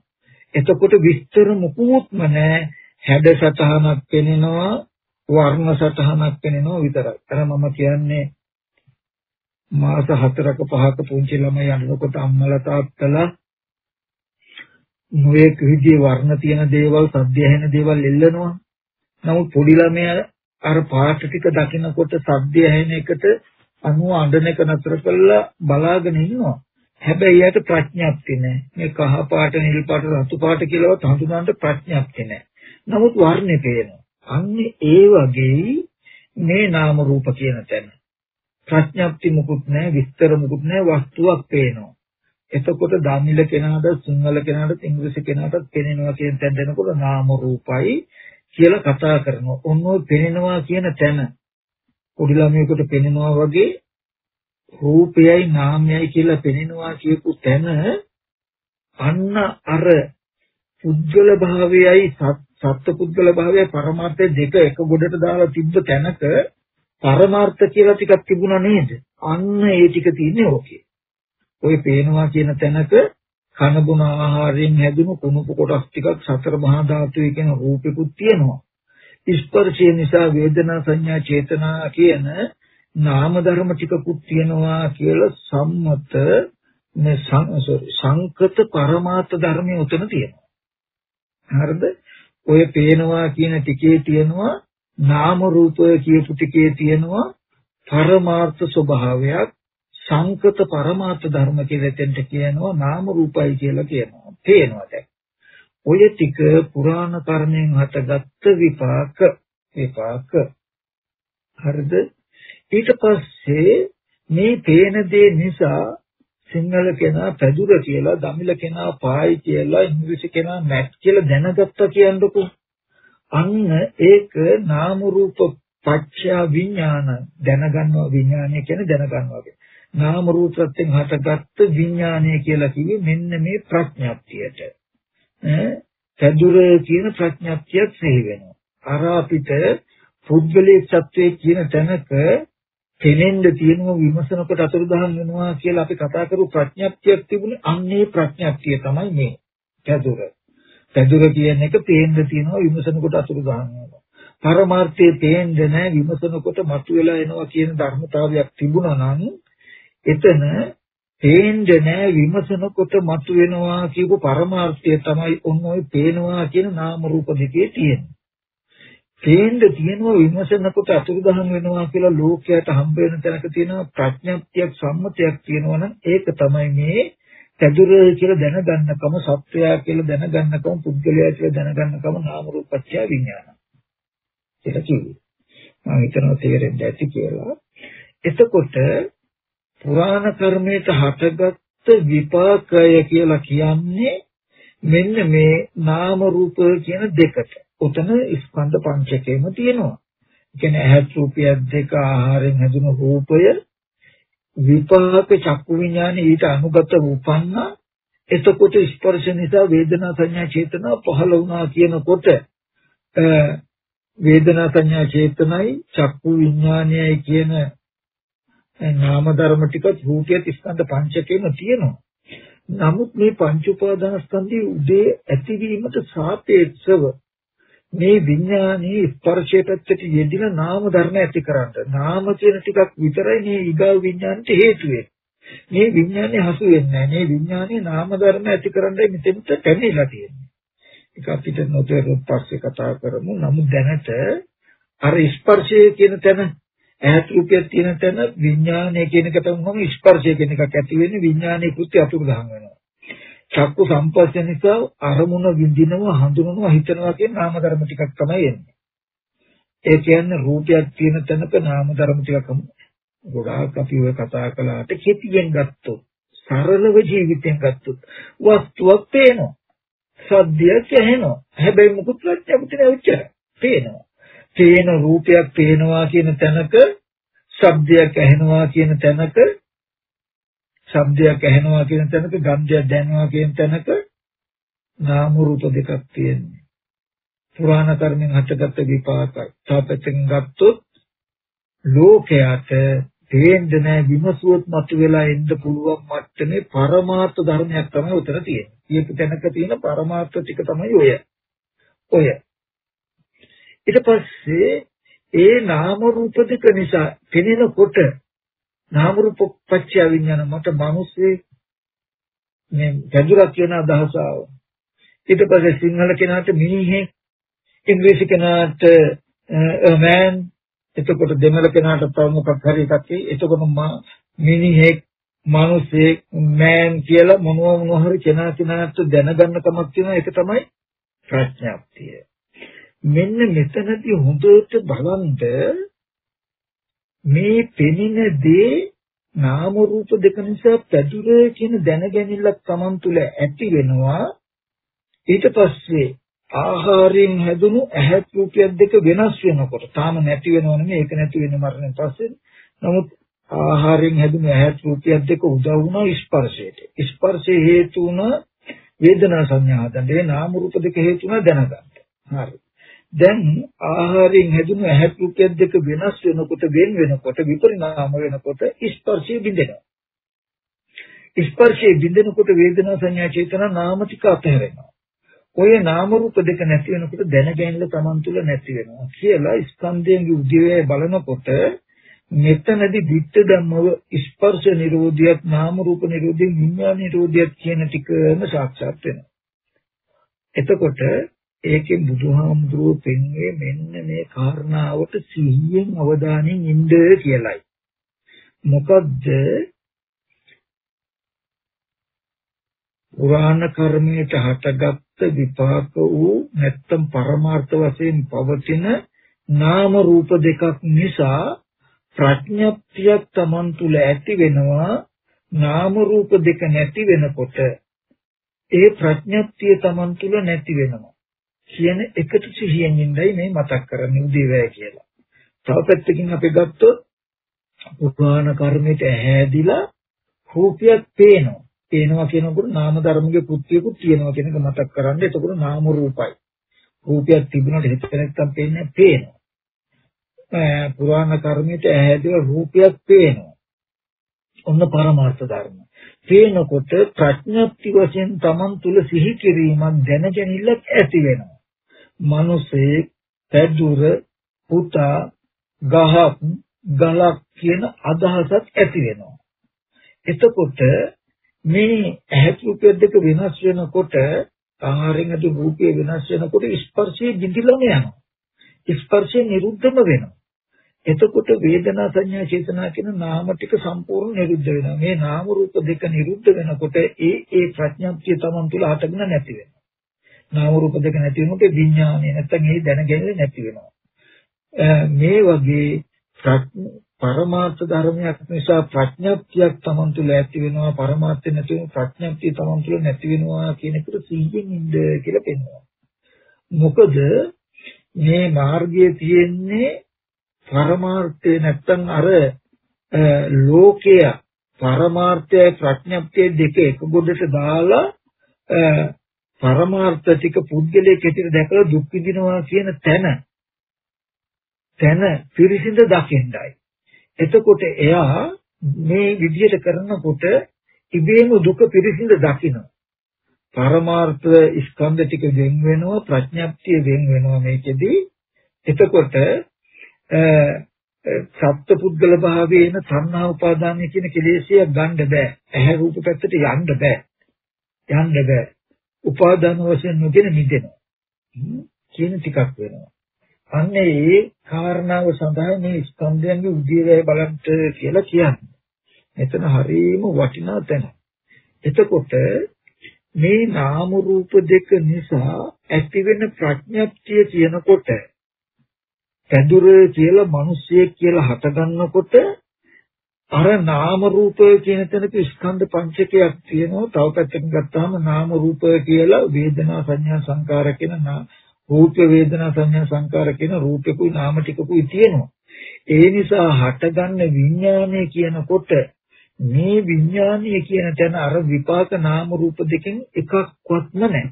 එතකොට විස්තර මුකුත්ම නැහැ. හැඩ සතහනක් පෙනෙනවා, වර්ණ සතහනක් පෙනෙනවා විතරයි. අර මම කියන්නේ මාස 4ක 5ක පුංචි ළමයි යනකොට අම්මලා තාත්තලා නොයෙක් විදිහේ වර්ණ තියෙන දේවල්, සද්ද ඇහෙන දේවල් එල්ලනවා. නමුත් පොඩි ළමයා අර පාට ටික දකිනකොට සද්ද ඇහෙන එකට අනුව අඬන එක නතර කරලා බලාගෙන ඉන්නවා. හැබැයි යාට ප්‍රඥාප්තිය නැහැ. මේ කහ පාට, නිල් පාට, රතු පාට කියලාවත් හඳුනන්න ප්‍රඥාප්තිය නැහැ. නමුත් වර්ණේ පේනවා. අන්නේ ඒ වගේ මේ නාම රූප කියන තැන ප්‍රඥාප්ති මුකුත් නැහැ, විස්තර මුකුත් නැහැ, වස්තුවක් පේනවා. එතකොට දමිල කෙනාට, සිංහල කෙනාට, ඉංග්‍රීසි කෙනාට පේනවා කියන තැන දෙනකොට නාම රූපයි කියලා කතා කරනවා. ඔන්න ඔය පේනවා කියන තැන පොඩි ළමයෙකුට පේනවා වගේ රූපයයි නාමයයි කියලා පෙනෙනවා කියපු තැන අන්න අර පුද්ගල භාවයයි සත්ත්ව පුද්ගල භාවයයි පරමාර්ථය දෙක එක ගොඩට දාලා තිබ්බ තැනක පරමාර්ථ කියලා ටිකක් තිබුණා නේද? අන්න ඒ ටික තියෙන්නේ ඕකේ. ඔය පේනවා කියන තැනක කන බොන ආහාරයෙන් හැදුණු කුණුපු කොටස් ටිකක් සතර මහා ධාතුවේ කියන රූපෙකුත් තියෙනවා. ස්පර්ශය නිසා වේදනා සංඥා චේතනා කියන නාම ධර්ම ටිකකුත් තියෙනවා කියලා සම්මත මේ සංකත පරමාර්ථ ධර්මයේ උතන තියෙනවා. හරිද? ඔය පේනවා කියන ටිකේ තියෙනවා නාම රූපය කියපු ටිකේ තියෙනවා පරමාර්ථ ස්වභාවයක් සංකත පරමාර්ථ ධර්ම කියලා එතෙන්ට කියනවා නාම රූපයි කියලා කියනවා. පේනවා දැන්. ඔය ටික පුරාණ කර්මයෙන් හටගත්ත විපාක විපාක. හරිද? ඊට පස්සේ මේ පේන දේ නිසා සිංහල කෙනා පැදුර කියලා, දමිළ කෙනා පායි කියලා, ඉංග්‍රීසි කෙනා මැට් කියලා දැනගත්තා කියන්නකෝ. අන්න ඒක නාම රූප පච්චය විඥාන දැනගන්නවා විඥානය කියන්නේ දැනගන්නවා කියන්නේ. නාම රූපයෙන් හටගත්ත විඥානය කියලා කිව්වේ මෙන්න මේ ප්‍රඥාප්තියට. ඈ පැදුර කියන ප්‍රඥාප්තියක් සිහි වෙනවා. අර අපිට පුද්ගලික සත්‍යයේ කියන තැනක තෙනෙන්න තියෙනවා විමසනකොට අතුරුදහන් වෙනවා කියලා අපි කතා කරපු ප්‍රඥප්තියක් තිබුණේ අන්නේ ප්‍රඥප්තිය තමයි මේ පැදුර. පැදුර කියන එක පේන්න තියෙනවා විමසනකොට අතුරුදහන් වෙනවා. පරමාර්ථයේ පේන්නේ නැහැ විමසනකොට මතුවලා එනවා කියන ධර්මතාවයක් තිබුණා නම් එතන පේන්නේ නැහැ විමසනකොට මතුවෙනවා කියපු පරමාර්ථය තමයි ඔන්න ඔය පේනවා කියන නාම රූප දෙකේ තියෙන්නේ. තේන්න තියෙනවා විමසනකොට අතුරුදහන් වෙනවා කියලා ලෝකයට හම්බ වෙන තැනක තියෙනවා ප්‍රඥප්තියක් සම්මතයක් තියෙනවා නම් ඒක තමයි මේ පැදුර කියලා දැනගන්නකම සත්වයා කියලා දැනගන්නකම පුද්ගලයා කියලා දැනගන්නකම නාම රූපච්ඡය විඥාන කියලා කිව්වේ. මම හිතනවා තේරෙන්න ඇති කියලා. එතකොට පුරාණ කර්මයට හටගත්ත විපාකය කියලා කියන්නේ මෙන්න මේ නාම රූප කියන දෙකට. උතන ස්කන්ධ පංචකයම තියෙනවා. ඒ කියන්නේ ඇහත් රූපයක් දෙක ආහාරයෙන් හැදුණු රූපය විපාක චක්කු විඥානේ ඊට අනුගත උපන්න එතකොට ස්පර්ශ නිසා වේදනා සංඥා චේතනා පහළ වුණා කියනකොට වේදනා සංඥා චේතනයි චක්කු විඥානයයි කියන නාම ධර්ම ටික රූපයේ ස්කන්ධ පංචකේම තියෙනවා. නමුත් මේ පංච උපාදාන ස්කන්ධයේ උදේ ඇතිවීමට සාපේක්ෂව මේ විඥානයේ ස්පර්ශය පැත්තට යෙදිලා නාම ධර්ම ඇති කරන්න. නාම කියන ටිකක් විතරයි මේ ඊගාව විඥානට හේතු මේ විඥානේ හසු වෙන්නේ මේ විඥානේ නාම ධර්ම ඇති කරන්නයි මෙතෙන්ට පැමිණලා තියෙන්නේ. ඒක අපිට නොතේරුම් පස්සේ කතා කරමු. නමුත් දැනට අර ස්පර්ශය කියන තැන ඈත් රූපයක් තියෙන තැන විඥානය කියන එක තමයි ස්පර්ශය කියන එකක් ඇති වෙන්නේ විඥානයේ කෘත්‍ය අතුරුදහන් වෙනවා. චක්කු සම්පස්ස නිසා අරමුණ විඳිනවා හඳුනනවා හිතනවා කියන නාම ධර්ම ටිකක් තමයි එන්නේ. ඒ කියන්නේ රූපයක් තියෙන තැනක නාම ධර්ම ටිකක් ගොඩාක් අපි ඔය කතා කළාට කෙටියෙන් ගත්තොත් සරලව ජීවිතෙන් ගත්තොත් වස්තුවක් පේනවා. සද්දයක් ඇහෙනවා. හැබැයි මුකුත් ප්‍රත්‍යක්ෂ නැවිච්චර. පේනවා. පේන රූපයක් පේනවා කියන තැනක ශබ්දයක් ඇහෙනවා කියන තැනක ශබ්දයක් ඇහෙනවා කියන තැනක ගන්ධයක් දැනෙනවා කියන තැනක නාම රූප දෙකක් තියෙනවා. පුරාණ කර්මෙන් හටගත්ත විපාකයි. තාපයෙන් ගත්තොත් ලෝකයට තේින්න නැහැ විමසුවොත් මතුවලා එන්න පුළුවන් මට්ටමේ පරමාර්ථ ධර්මයක් තමයි උතර තියෙන්නේ. ඊට තැනක තියෙන පරමාර්ථ ටික තමයි ඔය. ඔය. ඊට පස්සේ ඒ නාම රූප දෙක නිසා පෙනෙනකොට නාම රූප පත්‍ය විඥාන මට මිනිස්සේ මේ ගැඹුරක් කියන අදහස ආවා. ඊට පස්සේ සිංහල කෙනාට මිනිහෙක් ඉංග්‍රීසි කෙනාට මෑන් එතකොට දෙමළ කෙනාට තව මොකක් හරි එකක් එතකොට මිනිහෙක් මිනිසෙක් මෑන් කියලා මොනවා මොනවා හරි කෙනා කෙනාට දැනගන්න කමක් තියෙනවා ඒක තමයි ප්‍රඥාප්තිය. මෙන්න මෙතනදී හොඳට බලන්න මේ පෙනෙන දේ නාම රූප දෙක නිසා පැදුර කියන දැනගැනිල්ලක් Taman තුල ඇති වෙනවා. ඊට පස්සේ ආහාරයෙන් හැදුණු ඇහත් රූපයක් දෙක වෙනස් වෙනකොට තාම නැති වෙනව නෙමෙයි ඒක නැති වෙන මරණයෙන් පස්සේ නමුත් ආහාරයෙන් හැදුණු ඇහත් රූපයක් දෙක උදව් වුණා ස්පර්ශයට. ස්පර්ශයේ හේතු වුණ වේදනා සංඥා හදන්නේ නාම රූප දෙක හේතු වුණා දැනගන්න. හරි. දැන් ආහාරයෙන් හැදුණු ඇහත් රූපයක් දෙක වෙනස් වෙනකොට වෙන වෙනකොට විපරිණාම වෙනකොට ස්පර්ශය බිඳෙනවා. ස්පර්ශයේ බින්දෙනකොට වේදනා සංඥා චේතනා නාම ටික අතහැරෙනවා. ඔය නාම රූප දෙක නැති වෙනකොට දැනගැනීම Taman තුල නැති වෙනවා කියලා ස්කන්ධයන්ගේ උදේවැය බලනකොට මෙතනදී විත්ත ධම්මව ස්පර්ශ නිරෝධියත් නාම රූප නිරෝධිය විඥාන නිරෝධියත් කියන ටිකම සාක්ෂාත් වෙනවා. එතකොට ඒකේ බුදුහාමුදුරුවෝ පෙන්වේ මෙන්න මේ කාරණාවට සිහියෙන් අවධානයෙන් ඉන්න කියලයි. මොකද්ද? පුරාණ කර්මයට හටගත් විපාක වූ නැත්තම් පරමාර්ථ වශයෙන් පවතින නාම රූප දෙකක් නිසා ප්‍රඥප්තියක් Taman තුල ඇති වෙනවා. නාම රූප දෙක නැති වෙනකොට ඒ ප්‍රඥප්තිය Taman තුල නැති වෙනවා. කියන එකට සිහියෙන් ඉඳයි මේ මතක් කරන්නේ උදේවැය කියලා. තව පැත්තකින් අපි ගත්තොත් පුරාණ කර්මයට ඇහැදිලා රූපයක් පේනවා. පේනවා කියනකොට නාම ධර්මගේ කෘත්‍යකුත් තියෙනවා කියන එක මතක් කරගන්න. එතකොට නාම රූපයි. රූපයක් තිබුණාට හිත නැත්තම් පේන්නේ පේනවා. පුරාණ කර්මයට ඇහැදිලා රූපයක් පේනවා. ඔන්න පරමාර්ථ ධර්ම. පේනකොට ප්‍රඥප්ති වශයෙන් Taman තුල සිහි කිරීමක් දැනගැනිල්ලක් ඇති වෙනවා. මනුසේ පැදුර පුතා ගහක් ගලක් කියන අදහසක් ඇති වෙනවා. එතකොට මේ ඇහත් රූපය දෙක වෙනස් වෙනකොට ආහාරයෙන් අද රූපය වෙනස් වෙනකොට ස්පර්ශයේ බිඳිලම යනවා. ස්පර්ශය නිරුද්ධම වෙනවා. එතකොට වේදනා සංඥා චේතනා කියන නාම ටික සම්පූර්ණ නිරුද්ධ වෙනවා. මේ නාම රූප දෙක නිරුද්ධ වෙනකොට ඒ ඒ ප්‍රඥාප්තිය Taman තුල හටගෙන නැති වෙනවා. නාම රූප දෙක නැති වෙනකොට විඥානය නැත්තම් ඒ දැනගැනීම නැති වෙනවා. මේ වගේ පරමාර්ථ ධර්මයක් නිසා ප්‍රඥප්තියක් Taman තුල ඇති වෙනවා පරමාර්ථය නැති වෙන ප්‍රඥප්තිය Taman තුල නැති වෙනවා කියන එකට සිහියෙන් ඉන්න කියලා පෙන්වනවා. මොකද මේ මාර්ගයේ තියෙන්නේ පරමාර්ථය නැත්තම් අර ලෝකය පරමාර්ථය ප්‍රඥප්තිය දෙක එක ගොඩට දාලා පරමාර්ථ ටික පුද්ගලයේ කෙටිට දැකලා දුක් විඳිනවා කියන තැන තැන පිරිසිඳ දකින්නයි එතකොට එයා මේ විදියට කරනකොට ඉබේම දුක පිරිසිඳ දකිනවා. පරමාර්ථ ස්කන්ධ ටික වෙන් වෙනවා ප්‍රඥාප්තිය වෙන් වෙනවා මේකෙදි. එතකොට සත්පුද්ගල භාවයේන සංහා උපාදානය කියන කෙලෙසිය ගන්න බෑ. ඇහැ රූප පැත්තට යන්න බෑ. යන්න බෑ. උපාදාන වශයෙන් නොගෙන මිදෙනවා. කියන ටිකක් වෙනවා. අන්න ඒ කාරණාව සඳහා මේ ස්කන්ධයන්ගේ උදේවැය බලන්න කියලා කියන්නේ. එතන හරීම වටිනා තැන. එතකොට මේ නාම රූප දෙක නිසා ඇතිවෙන ප්‍රඥප්තිය කියනකොට පැදුර කියලා මිනිසියෙක් කියලා හටගන්නකොට අර නාම රූපය කියන තැනක ස්කන්ධ පංචකයක් තියෙනවා. තව පැත්තකින් ගත්තාම නාම රූපය කියලා වේදනා සංඥා සංකාර කියන රූප වේදනා සංඥා සංකාර කියන රූපෙකුයි නාම ටිකකුයි තියෙනවා. ඒ නිසා හටගන්න විඥානය කියනකොට මේ විඥානය කියන තැන අර විපාක නාම රූප දෙකෙන් එකක්වත්ම නැහැ.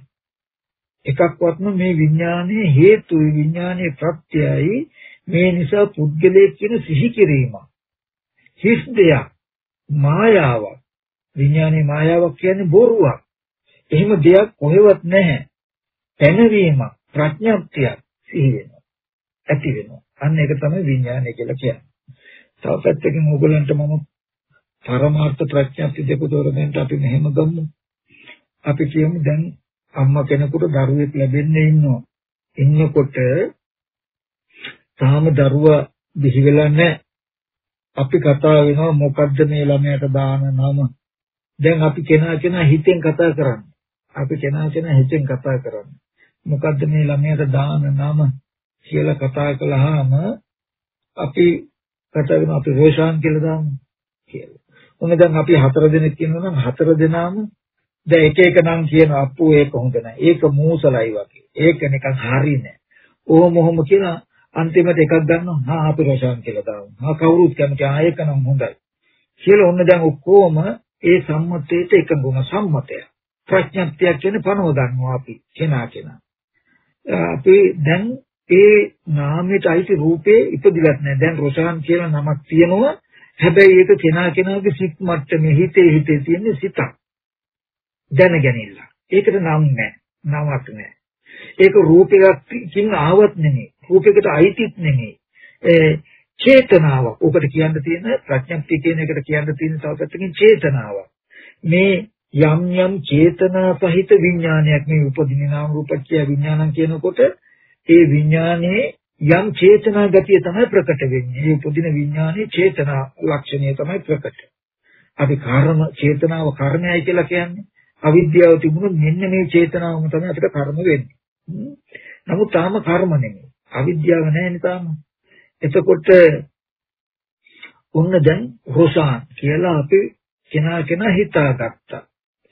එකක්වත්ම මේ විඥානයේ හේතුයි විඥානයේ ප්‍රත්‍යයයි මේ නිසා පුද්ගලයේ කියන සිහි කිරීම. හිස් දෙයක් මායාවක් විඥානයේ මායාවක් කියන්නේ බොරුවක්. එහෙම දෙයක් කොහෙවත් නැහැ. පැනවීමක් ප්‍රඥාප්තිය සිහි වෙනවා. ඇති වෙනවා. අන්න ඒක තමයි විඥානය කියලා කියන්නේ. තව පැත්තකින් ඕගලන්ට මම පරමාර්ථ ප්‍රඥාප්ති දෙක තෝරගන්න අපි මෙහෙම ගමු. අපි කියමු දැන් අම්මා කෙනෙකුට දරුවෙක් ලැබෙන්නේ ඉන්නවා. ඉන්නකොට තාම දරුවා බිහි වෙලා නැහැ. අපි කතා වෙනවා මොකද්ද මේ ළමයාට දාන නම. දැන් අපි කෙනා කෙනා හිතෙන් කතා කරන්නේ. අපි කෙනා කෙනා හිතෙන් කතා කරන්නේ. මොකද්ද මේ ළමයාට දාන නම කියලා කතා කළාම අපි කතා කරන අපි රෝෂාන් කියලා දාමු කියලා. මොන දැන් අපි හතර දෙනෙක් කියනවා නම් හතර දෙනාම දැන් එක එක නම් කියන අප්පු ඒක හොඳ නැහැ. ඒක මූසලයි වගේ. ඒක නිකන් හරි නෑ. ඕම ඔහොම කියලා අන්තිමට එකක් ගන්නවා. හා අපි රෝෂාන් කියලා දාමු. හා කවුරුත් කැමති ආ ඒක නම් හොඳයි. කියලා ඔන්න දැන් ඔක්කොම ඒ සම්මතයට එකඟුණ සම්මතය. ප්‍රඥප්තියක් කියන්නේ පනව ගන්නවා අපි කෙනා කෙනා. අපි දැන් ඒ නාමයට අයිති රූපේ ඉපදිලත් නැහැ. දැන් රොෂාන් කියලා නමක් තියෙනවා. හැබැයි ඒක කෙනා කෙනාගේ සිත් මට්ටමේ හිතේ හිතේ තියෙන සිතක්. දැනගැනින්න. ඒකට නම් නැහැ. නමක් නැහැ. ඒක රූපයකින් ආවත් නෙමෙයි. රූපයකට අයිතිත් නෙමෙයි. ඒ චේතනාවක්. ඔකට කියන්න තියෙන ප්‍රඥප්තිය කියන එකට කියන්න තියෙන තව පැත්තකින් චේතනාවක්. මේ යම් යම් චේතනා සහිත විඥානයක් මේ උපදින නාම රූපච්ඡය විඥානං කියනකොට ඒ විඥානයේ යම් චේතනා ගතිය තමයි ප්‍රකට වෙන්නේ. මේ උපදින විඥානයේ චේතනා ලක්ෂණය තමයි ප්‍රකට. අපි කර්ම චේතනාව කර්මයයි කියලා කියන්නේ. අවිද්‍යාව තිබුණොත් මෙන්න මේ චේතනාවම තමයි අපිට කර්ම වෙන්නේ. නමුත් තාම කර්ම නෙමෙයි. අවිද්‍යාව නැහැ තාම. එතකොට ඔන්න දැන් රොසාන් කියලා අපි කෙනා කෙනා හිතාගත්තා.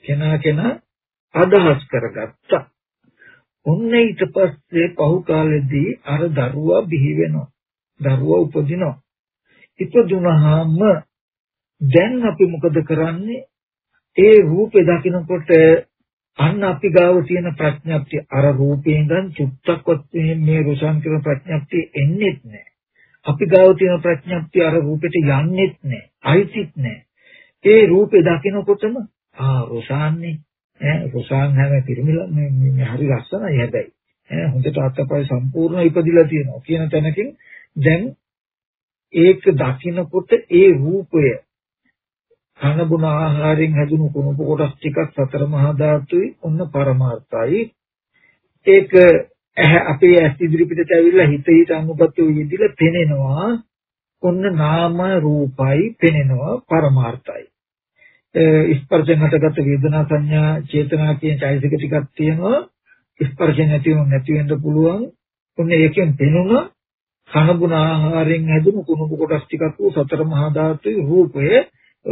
කෙනා කෙනා අදහස් කරගත්තා. ඔන්න ඊට පස්සේ පහු කාලෙදී අර දරුවා බිහි වෙනවා. දරුවා උපදිනවා. ඉපදුනහම දැන් අපි මොකද කරන්නේ? ඒ රූපේ දකිනකොට අන්න අපි ගාව තියෙන ප්‍රඥප්තිය අර රූපයෙන් ගන්න චුට්ටක්වත් මේ රොෂන් කරන ප්‍රඥප්තිය එන්නේත් නැහැ. අපි ගාව තියෙන ප්‍රඥප්තිය අර රූපෙට යන්නේත් නැහැ. අයිතිත් නැහැ. ඒ රූපේ දකිනකොටම ආ රොෂාන්නේ ඈ රොෂාන් හැම පිරිමිලා මේ හරි ලස්සනයි හැබැයි. ඈ හොඳට අත්පය සම්පූර්ණ ඉපදිලා තියෙනවා කියන තැනකින් දැන් ඒක දකිනකොට ඒ රූපය කන බුන ආහාරයෙන් හැදුණු කුණප කොටස් ටිකක් සතර මහා ධාතුයි ඔන්න පරමාර්ථයි. ඒක අපේ ඇස් ඉදිරිපිටට ඇවිල්ලා හිත හිත අනුගත වෙදිලා පෙනෙනවා. ඔන්න නාම රූපයි පෙනෙනවා පරමාර්ථයි. ස්පර්ශයෙන් හටගත් වේදනා සංඥා චේතනා කියන චෛතසික ටිකක් තියෙනවා. ස්පර්ශ නැති වුණ නැති වෙන්න පුළුවන්. ඔන්න ඒකෙන් පෙනුන කනබුන ආහාරයෙන් හැදුණු කුණු කොටස් ටිකක් වූ සතර මහා ධාතුයි රූපය.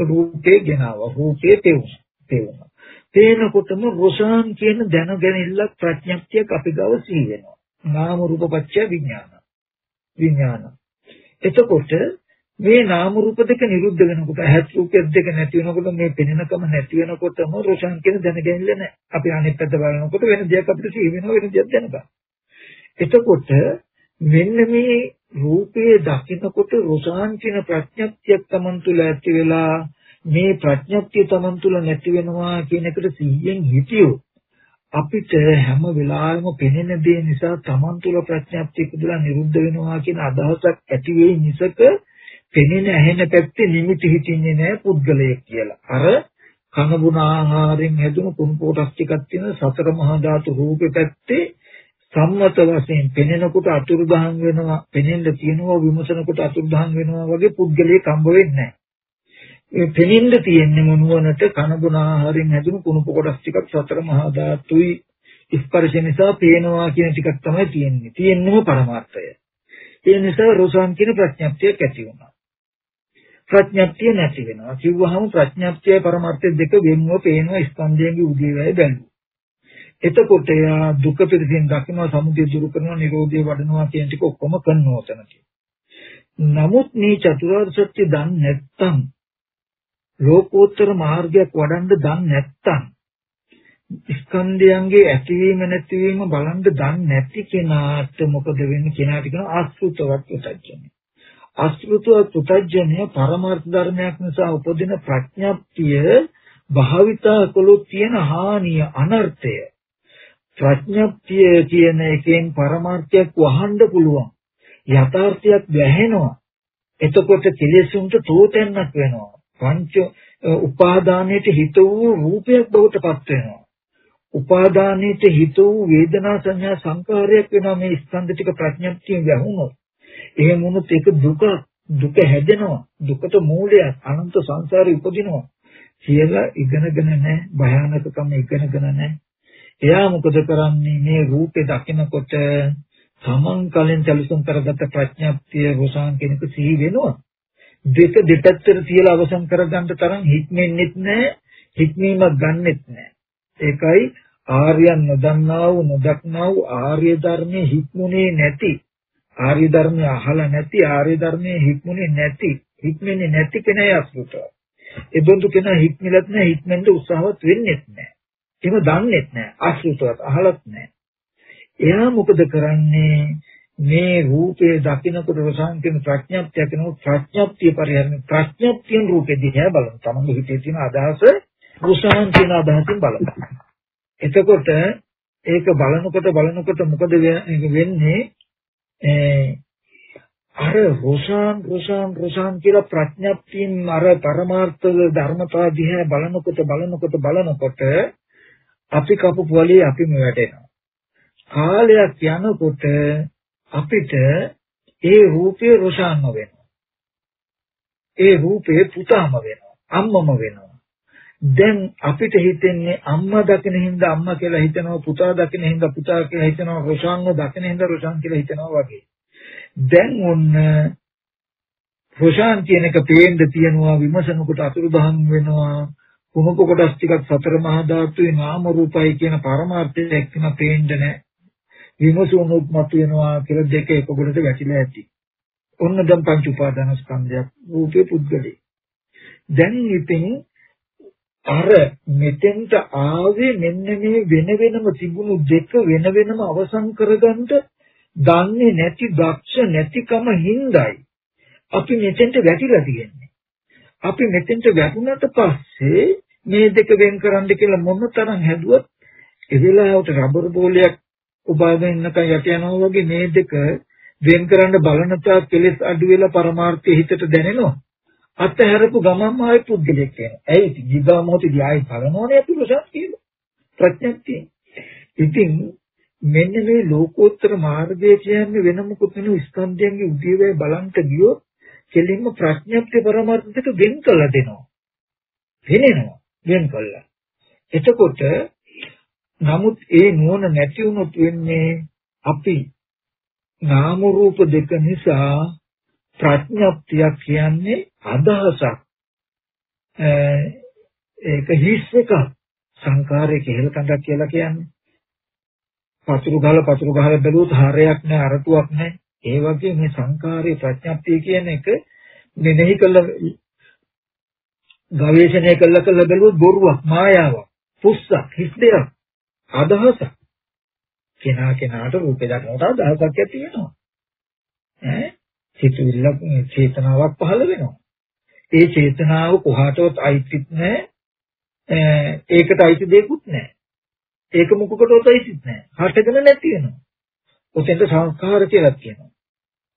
රූපේ ගෙනාවා. රූපේ තෙවුණා තෙවුණා. තේනකොටම රොසාන් කියන දැනගැනිල්ලක් ප්‍රඥප්තියක් අපි ගාව සී වෙනවා නාම රූප පත්‍ය විඥාන. විඥාන. එතකොට මේ නාම රූප දෙක නිරුද්ධ වෙනකොට ඇහත් රූපයක් දෙක නැති වෙනකොට මේ පෙනෙනකම නැති වෙනකොටම රොෂන් කියන දැනගැනිල්ල නැහැ. අපි අනිත් පැත්ත බලනකොට වෙන දෙයක් අපිට සිහි වෙනවා වෙන දෙයක් දැනගන්න. එතකොට මෙන්න මේ රූපයේ දකින්නකොට රොෂාන් කියන ප්‍රඥප්තියක් Taman තුල ඇති වෙලා මේ ප්‍රඥප්තිය Taman තුල නැති වෙනවා කියන එකට සිහියෙන් හිතියොත් අපිට හැම වෙලාවෙම පෙනෙන දේ නිසා Taman තුල ප්‍රඥප්තිය පුදුලා නිරුද්ධ වෙනවා කියන අදහසක් ඇති වෙයි මිසක පෙනෙන ඇහෙන පැත්තේ නිමිති හිතින්නේ නැහැ පුද්ගලයෙක් කියලා. අර කන බුන ආහාරයෙන් හැදුණු කුණු කොටස් ටිකක් තියෙන සතර මහා ධාතු රූපේ පැත්තේ සම්මත වශයෙන් පෙනෙනකොට අතුරුදහන් වෙනවා, පෙනෙන්න තියෙනවා විමසනකොට අතුරුදහන් වෙනවා වගේ පුද්ගලයෙක් හම්බ වෙන්නේ නැහැ. ඒ පෙනෙන්න තියෙන්නේ මොනුවනට කන බුන ආහාරයෙන් හැදුණු කුණු කොටස් ටිකක් සතර මහා ධාතුයි ස්පර්ශ නිසා පේනවා කියන ටිකක් තමයි තියෙන්නේ. තියෙන්නම පරමාර්ථය. ඒ නිසා රෝසන් කියන ප්‍රඥප්තියක් ඇති වුණා. ප්‍රඥප්තිය නැති වෙනවා. කිව්වහම ප්‍රඥප්තියයි පරමාර්ථය දෙක වෙන්ව පේනවා ස්කන්ධයන්ගේ උදේවැය බැලුවා. එතකොට යා දුක පිළිසින් දකිනවා සමුදය දුරු කරනවා නිරෝධය වඩනවා කියන ටික ඔක්කොම කරනවා තනකි. නමුත් මේ චතුරාර්ය සත්‍ය දන්නේ නැත්නම් ලෝකෝත්තර මාර්ගයක් වඩන්න දන්නේ නැත්නම් ස්කන්ධයන්ගේ ඇතිවීම නැතිවීම බලන්න දන්නේ නැති කෙනාට මොකද වෙන්නේ කෙනාට කියන ආස්ෘතවත් උත්ජ්ජනය. අසෘතව පුතඥය පරමාර්ථ ධර්මයක් නිසා උපදින ප්‍රඥප්තිය භාවිතා කළොත් තියෙන හානිය අනර්ථය ප්‍රඥප්තිය කියන එකෙන් පරමාර්ථයක් වහන්න පුළුවන්. යථාර්ථයක් වැහෙනවා. එතකොට කෙලෙසුන්ට තෝතැන්නක් වෙනවා. පංච උපාදානයේට හිත වූ රූපයක් බවට පත් වෙනවා. උපාදානයේට හිත වූ වේදනා සංඥා සංකාරයක් වෙනවා මේ ස්කන්ධ ටික ප්‍රඥප්තියෙන් වැහුනොත්. එහෙම වුණොත් ඒක දුක දුක හැදෙනවා. දුකට මූලයක් අනන්ත සංසාරේ උපදිනවා. කියලා ඉගෙනගෙන නැහැ භයානකකම ඉගෙනගෙන නැහැ. එයා මොකද කරන්නේ මේ රූපේ දකිනකොට තමන් කලින් සැලසුම් කරගත්ත ප්‍රඥාප්තිය රෝසාන් කෙනෙකු සිහි වෙනවා දෙක දෙපැත්තට තියලා අවසන් කරගන්න තරම් හික්මෙන්නෙත් නැහැ හික්මීමක් ගන්නෙත් නැහැ ඒකයි ආර්යයන් නොදන්නා වූ නොදක්නා වූ ආර්ය ධර්මයේ හික්මුනේ නැති ආර්ය ධර්මය අහලා නැති ආර්ය ධර්මයේ හික්මුනේ නැති හික්මන්නේ නැති කෙනා අසුතව. ඒ බඳු කෙනා හික්මිලත් නැහැ හික්මෙන්ද උත්සාහවත් වෙන්නේත් නැහැ. එහෙම දන්නේත් නැහැ අසුතවත් අහලත් නැහැ. එයා මොකද කරන්නේ? මේ රූපේ දකින්නකොට රසායන කියන ප්‍රඥාප්තිය කියන ප්‍රඥාප්තිය පරිහරණය ප්‍රඥාප්තියෙන් රූපේ දිහා බලන තමන්ගේ හිතේ තියෙන අදහස රසායන කියන අදහසින් බලන. එතකොට ඒක බලනකොට බලනකොට මොකද වෙන්නේ අර රෝෂාන් රෝෂාන් රෝෂාන් කියලා ප්‍රඥප්තියෙන් අර පරමාර්ථ ධර්මතා දිහා බලනකොට බලනකොට බලනකොට අපි කපු පොළේ අපිම වැටෙනවා. කාලයක් යනකොට අපිට ඒ රූපේ රෝෂාන්ම වෙනවා. ඒ රූපේ පුතාම වෙනවා. අම්මම වෙනවා. දැන් අපිට හිතෙන්නේ අම්මා දකින හින්දා අම්මා කියලා හිතනවා පුතා දකින හින්දා පුතා කියලා හිතනවා රෝෂාන්ව දකින හින්දා රෝෂාන් කියලා හිතනවා වගේ. දැන් ඔන්න රෝෂාන් කියන එක පේන්න තියනවා විමසනකොට අතුරුදහන් වෙනවා කුණක කොටස් ටිකක් සතර මහා ධාතුවේ නාම රූපයි කියන පරමාර්ථය එක්කම පේන්නේ නැහැ. විමසුණුත් මත වෙනවා කියලා දෙක එක කොටට වැටිලා ඇති. ඔන්න දැන් පංච උපාදාන ස්කන්ධයක් රූපේ පුද්ගලයි. දැන් ඉතින් අර මෙතෙන්ට ආවේ මෙන්න මේ වෙන වෙනම තිබුණු දෙක වෙන වෙනම අවසන් කරගන්න දන්නේ නැති දක්ෂ නැතිකම හිඳයි අපි මෙතෙන්ට වැටිලා තියෙන්නේ. අපි මෙතෙන්ට වැටුණාට පස්සේ මේ දෙක වෙන් කරන්න කියලා මොන තරම් හැදුවත් ඒ වෙලාවට රබර් බෝලයක් උබාගෙන ඉන්නකන් යට යනවා වගේ මේ දෙක වෙන් කරන්න බලන තා කෙලස් අඩු වෙලා පරමාර්ථය හිතට දැනෙනවා. අත්හැරපු ගමන්ම ආයි පුද්ගලෙක් වෙනවා. ඇයි ඉතින් ජීවා මොහොතදී ආයි බලනෝනේ අපි ප්‍රසන්න කියලා. ප්‍රඥප්තිය. ඉතින් මෙන්න මේ ලෝකෝත්තර මාර්ගය කියන්නේ වෙන මොකුත් නෙවෙයි ස්කන්ධයන්ගේ උදේවැය බලන්ට ගියොත් කෙලින්ම ප්‍රඥප්තිය පරමාර්ථ දෙක වෙන් කළා දෙනවා. වෙනෙනවා වෙන් කළා. එතකොට නමුත් ඒ නුවණ නැති වුණොත් වෙන්නේ අපි නාම රූප දෙක නිසා ප්‍රඥප්තිය කියන්නේ අදහසක්. ඒක හිස් එකක්. සංකාරයේ කෙහෙල් කඳක් කියලා කියන්නේ. පතුරු ගහලා පතුරු ගහලා බැලුවොත් හරයක් නැහැ අරටුවක් නැහැ ඒ වගේ මේ සංකාරයේ ප්‍රඥප්තිය කියන එක මෙනෙහි කළ ගවේෂණය කළ කළ බැලුවොත් බොරුවක් මායාවක් පුස්සක් හිස් දෙයක් අදහසක්. කෙනා කෙනාට රූපේ දක්නට අදහසක් ඇති වෙනවා. ඈ? සිතුවිල්ලක් චේතනාවක් පහළ වෙනවා. ඒ චේතනාව කොහාටවත් අයිතිත් නැහැ. ඒකට අයිති දෙයක්වත් නැහැ. ඒක මොකකටවත් අයිතිත් නැහැ. හටගෙන නැති වෙනවා. ඔතෙන්ට සංස්කාර කියලා කියනවා.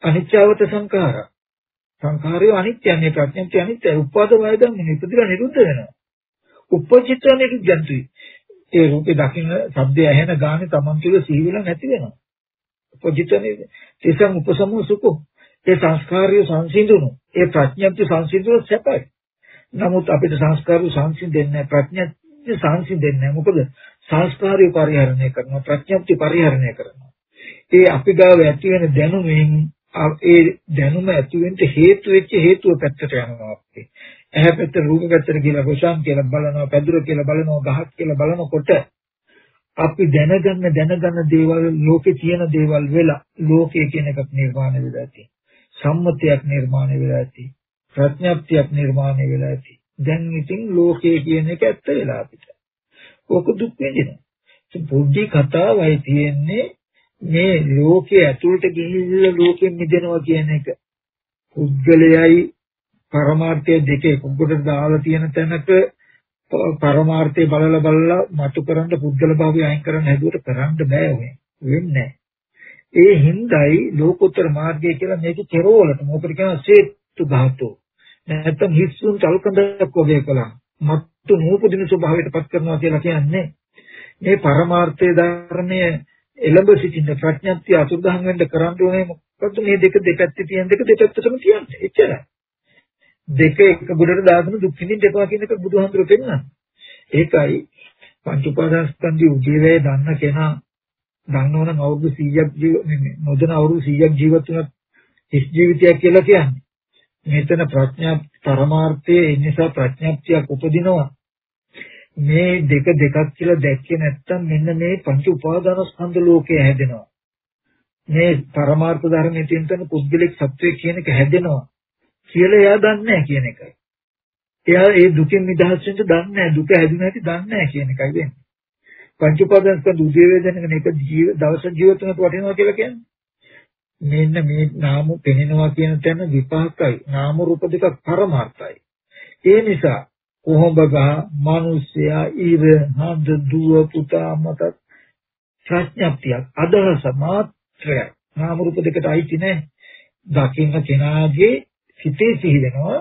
අනිත්‍යවත සංඛාර සංඛාරය අනිත්‍යන්නේ ප්‍රඥප්ති අනිත්‍යයි උපාද වය ධම්ම ඉපදිලා නිරුද්ධ වෙනවා. උපජිත නිරුද්ධන්ති. ඒ රූපේ දකින්න ශබ්දය ඇහෙන ගානේ Taman තුල සිහිවිලා නැති වෙනවා. උපජිත නිරුද්ධ. තේසම් උපසමෝ සුඛෝ. ඒ සංස්කාරය සංසිඳුණු. ඒ ප්‍රඥප්ති සංසිඳුණු සැපයි. නමුත් අපිට සංස්කාරය සංසිඳෙන්නේ නැහැ. ප්‍රඥප්ති සංසිඳෙන්නේ නැහැ. මොකද සංස්කාරය පරිහරණය කරනවා. ප්‍රඥප්ති පරිහරණය කරනවා. ඒ අපි ගාව ඇති වෙන දැනුමින් ඒ දැනුම ඇති වෙන්න හේතු වෙච්ච හේතුව පැත්තට යනවා අපි. ඇහැ පැත්ත රූප පැත්තට කියලා රොෂාන් කියලා බලනවා, පැදුර කියලා බලනවා, ගහක් කියලා බලනකොට අපි දැනගන්න දැනගන්න දේවල් ලෝකේ තියෙන දේවල් වෙලා ලෝකයේ කියන එකක් නිර්මාණය වෙලා තියෙනවා. සම්මතයක් නිර්මාණය වෙලා ඇති. ප්‍රඥාප්තියක් නිර්මාණය වෙලා ඇති. දැන් ඉතින් ලෝකයේ කියන එක ඇත්ත වෙලා අපිට. ඕක දුක් විඳිනවා. බුද්ධි කතාවයි තියෙන්නේ මේ ලෝකයේ ඇතුළට ගිහිල්ලා ලෝකෙන් මිදෙනවා කියන එක. පුද්ගලයයි පරමාර්ථය දෙකේ කුඹුරට දාලා තියෙන තැනක පරමාර්ථය බලලා බලලා මතු කරන්න පුද්ගල භාවය අයින් කරන්න හැදුවට කරන්න බෑ ඔය. වෙන්නේ ඒ හිඳයි ලෝකෝත්තර මාර්ගය කියලා මේක කෙරවලට මොකද කියනවා සේතු ධාතු. නැත්තම් හිස්සුන් චල්කඳක් වගේ කළා. මත්තු නූපදින ස්වභාවයට පත් කරනවා කියලා කියන්නේ මේ පරමාර්ථයේ ධර්මය එළඹ සිටින ප්‍රඥප්තිය අතුරුදහන් වෙන්න කරන්න ඕනේ මොකද්ද මේ දෙක දෙපැත්තේ තියෙන දෙක දෙපැත්තටම තියන්නේ. එච්චරයි. දෙක එක ගොඩට දාගෙන දුක් විඳින්න එපා කියන එක බුදුහාමුදුරුවෝ පෙන්නනවා. ඒකයි පංච උපාදානස්කන්ධය උදේවේ දන්න කෙනා දන්නවනම් අවුරුදු 100ක් ජීව නොදැන අවුරුදු 100ක් ජීවත් වුණත් හිස් ජීවිතයක් කියලා කියන්නේ. මෙතන ප්‍රඥා පරමාර්ථයේ ඒ නිසා ප්‍රඥාප්තියක් උපදිනවා. මේ දෙක දෙකක් කියලා දැක්කේ නැත්තම් මෙන්න මේ පංච උපාදානස්කන්ධ ලෝකය හැදෙනවා. මේ පරමාර්ථ ධර්මයේ තියෙන පුද්ගලික සත්වයේ කියන එක හැදෙනවා කියලා එයා දන්නේ කියන එකයි. එයා ඒ දුකින් නිදහස් වෙන්න දන්නේ නැහැ. දුක හැදුන හැටි දන්නේ නැහැ කියන එකයි වෙන්නේ. පංච උපාදානස්කන්ධ උදේ වේදනක මේක ජීව දවස ජීවිත වෙනකොට වටිනවා කියලා කියන්නේ. මෙන්න මේ නාම පෙනෙනවා කියන තැන විපාකයි. නාම රූප දෙක පරමාර්ථයි. ඒ නිසා කොහොඹ ගහ, මිනිසයා, ඊර, හඳ, දුව, පුතා මත ප්‍රඥප්තියක් අදහස මාත්‍රයක්. නාම රූප දෙකට අයිති නැහැ. දකින්න කෙනාගේ සිතේ සිහි වෙනවා.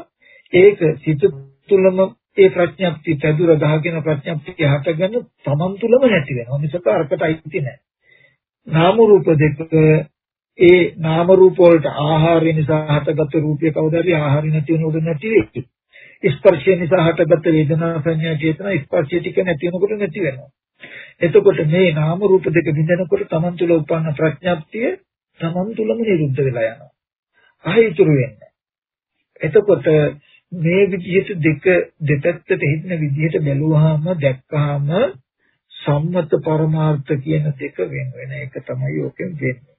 ඒක සිත තුළම ඒ ප්‍රඥප්ති පැදුර ගහගෙන ප්‍රඥප්තිය හටගෙන තමන් තුළම නැති වෙනවා. මිසක අරකට අයිති නැහැ. නාම රූප දෙක ඒ නාම රූප වලට ආහාරය නිසා හටගත් රූපය කවදාද ආහාරය නැති වෙනකොට නැති වෙයි. ස්පර්ශය නිසා හටගත් වේදනා සංඥා චේතනා ස්පර්ශය ටික නැති වෙනකොට නැති වෙනවා. එතකොට මේ නාම රූප දෙක විඳිනකොට තමන් තුළ උපන්න ප්‍රඥප්තිය තමන් තුළම නිරුද්ධ වෙලා යනවා. ආයෙ ඉතුරු වෙන්නේ. එතකොට මේ විදිහට දෙක දෙපැත්තට හිටින විදිහට බැලුවාම දැක්කහම සම්මත පරමාර්ථ කියන දෙක වෙන වෙන එක තමයි ඕකෙන් වෙන්නේ.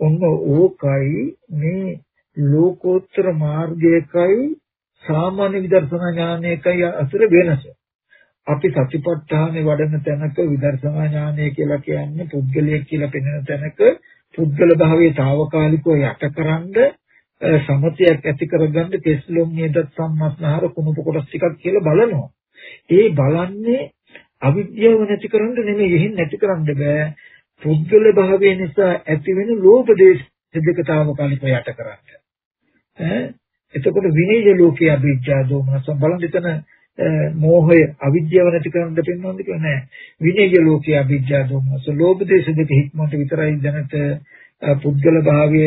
ඔන්න ඕකයි මේ ලෝකෝත්තර මාර්ගයකයි සාමාන්‍ය විදර්ශනා ඥානයකයි අතර වෙනස. අපි සතිපට්ඨානේ වඩන තැනක විදර්ශනා ඥානය කියලා කියන්නේ පුද්ගලයෙක් කියලා පෙනෙන තැනක පුද්ගල භාවයේ తాවකාලිකව යටකරනද සමතයක් ඇති කරගන්න කෙස්ලොම් නේද සම්මස්නහර කුණුප කොටස් ටිකක් කියලා බලනවා. ඒ බලන්නේ අවිද්‍යාව නැති කරන්න නෙමෙයි එහෙන් නැති කරන්න බෑ. පුද්ගල භාවය නිසා ඇති වෙන ලෝභ දේශ දෙකතාවකාලිකව යට කරන්න. ඈ එතකොට විනය ලෝකයේ අවිද්‍යාව දෝමනස බලන් දෙතන මෝහය අවිද්‍යාව නැති කරන්න දෙන්නවද කියලා නෑ. විනය ලෝකයේ අවිද්‍යාව දෝමනස ලෝභ දේශ දෙක හික්මට විතරයි දැනට පුද්ගල භාවය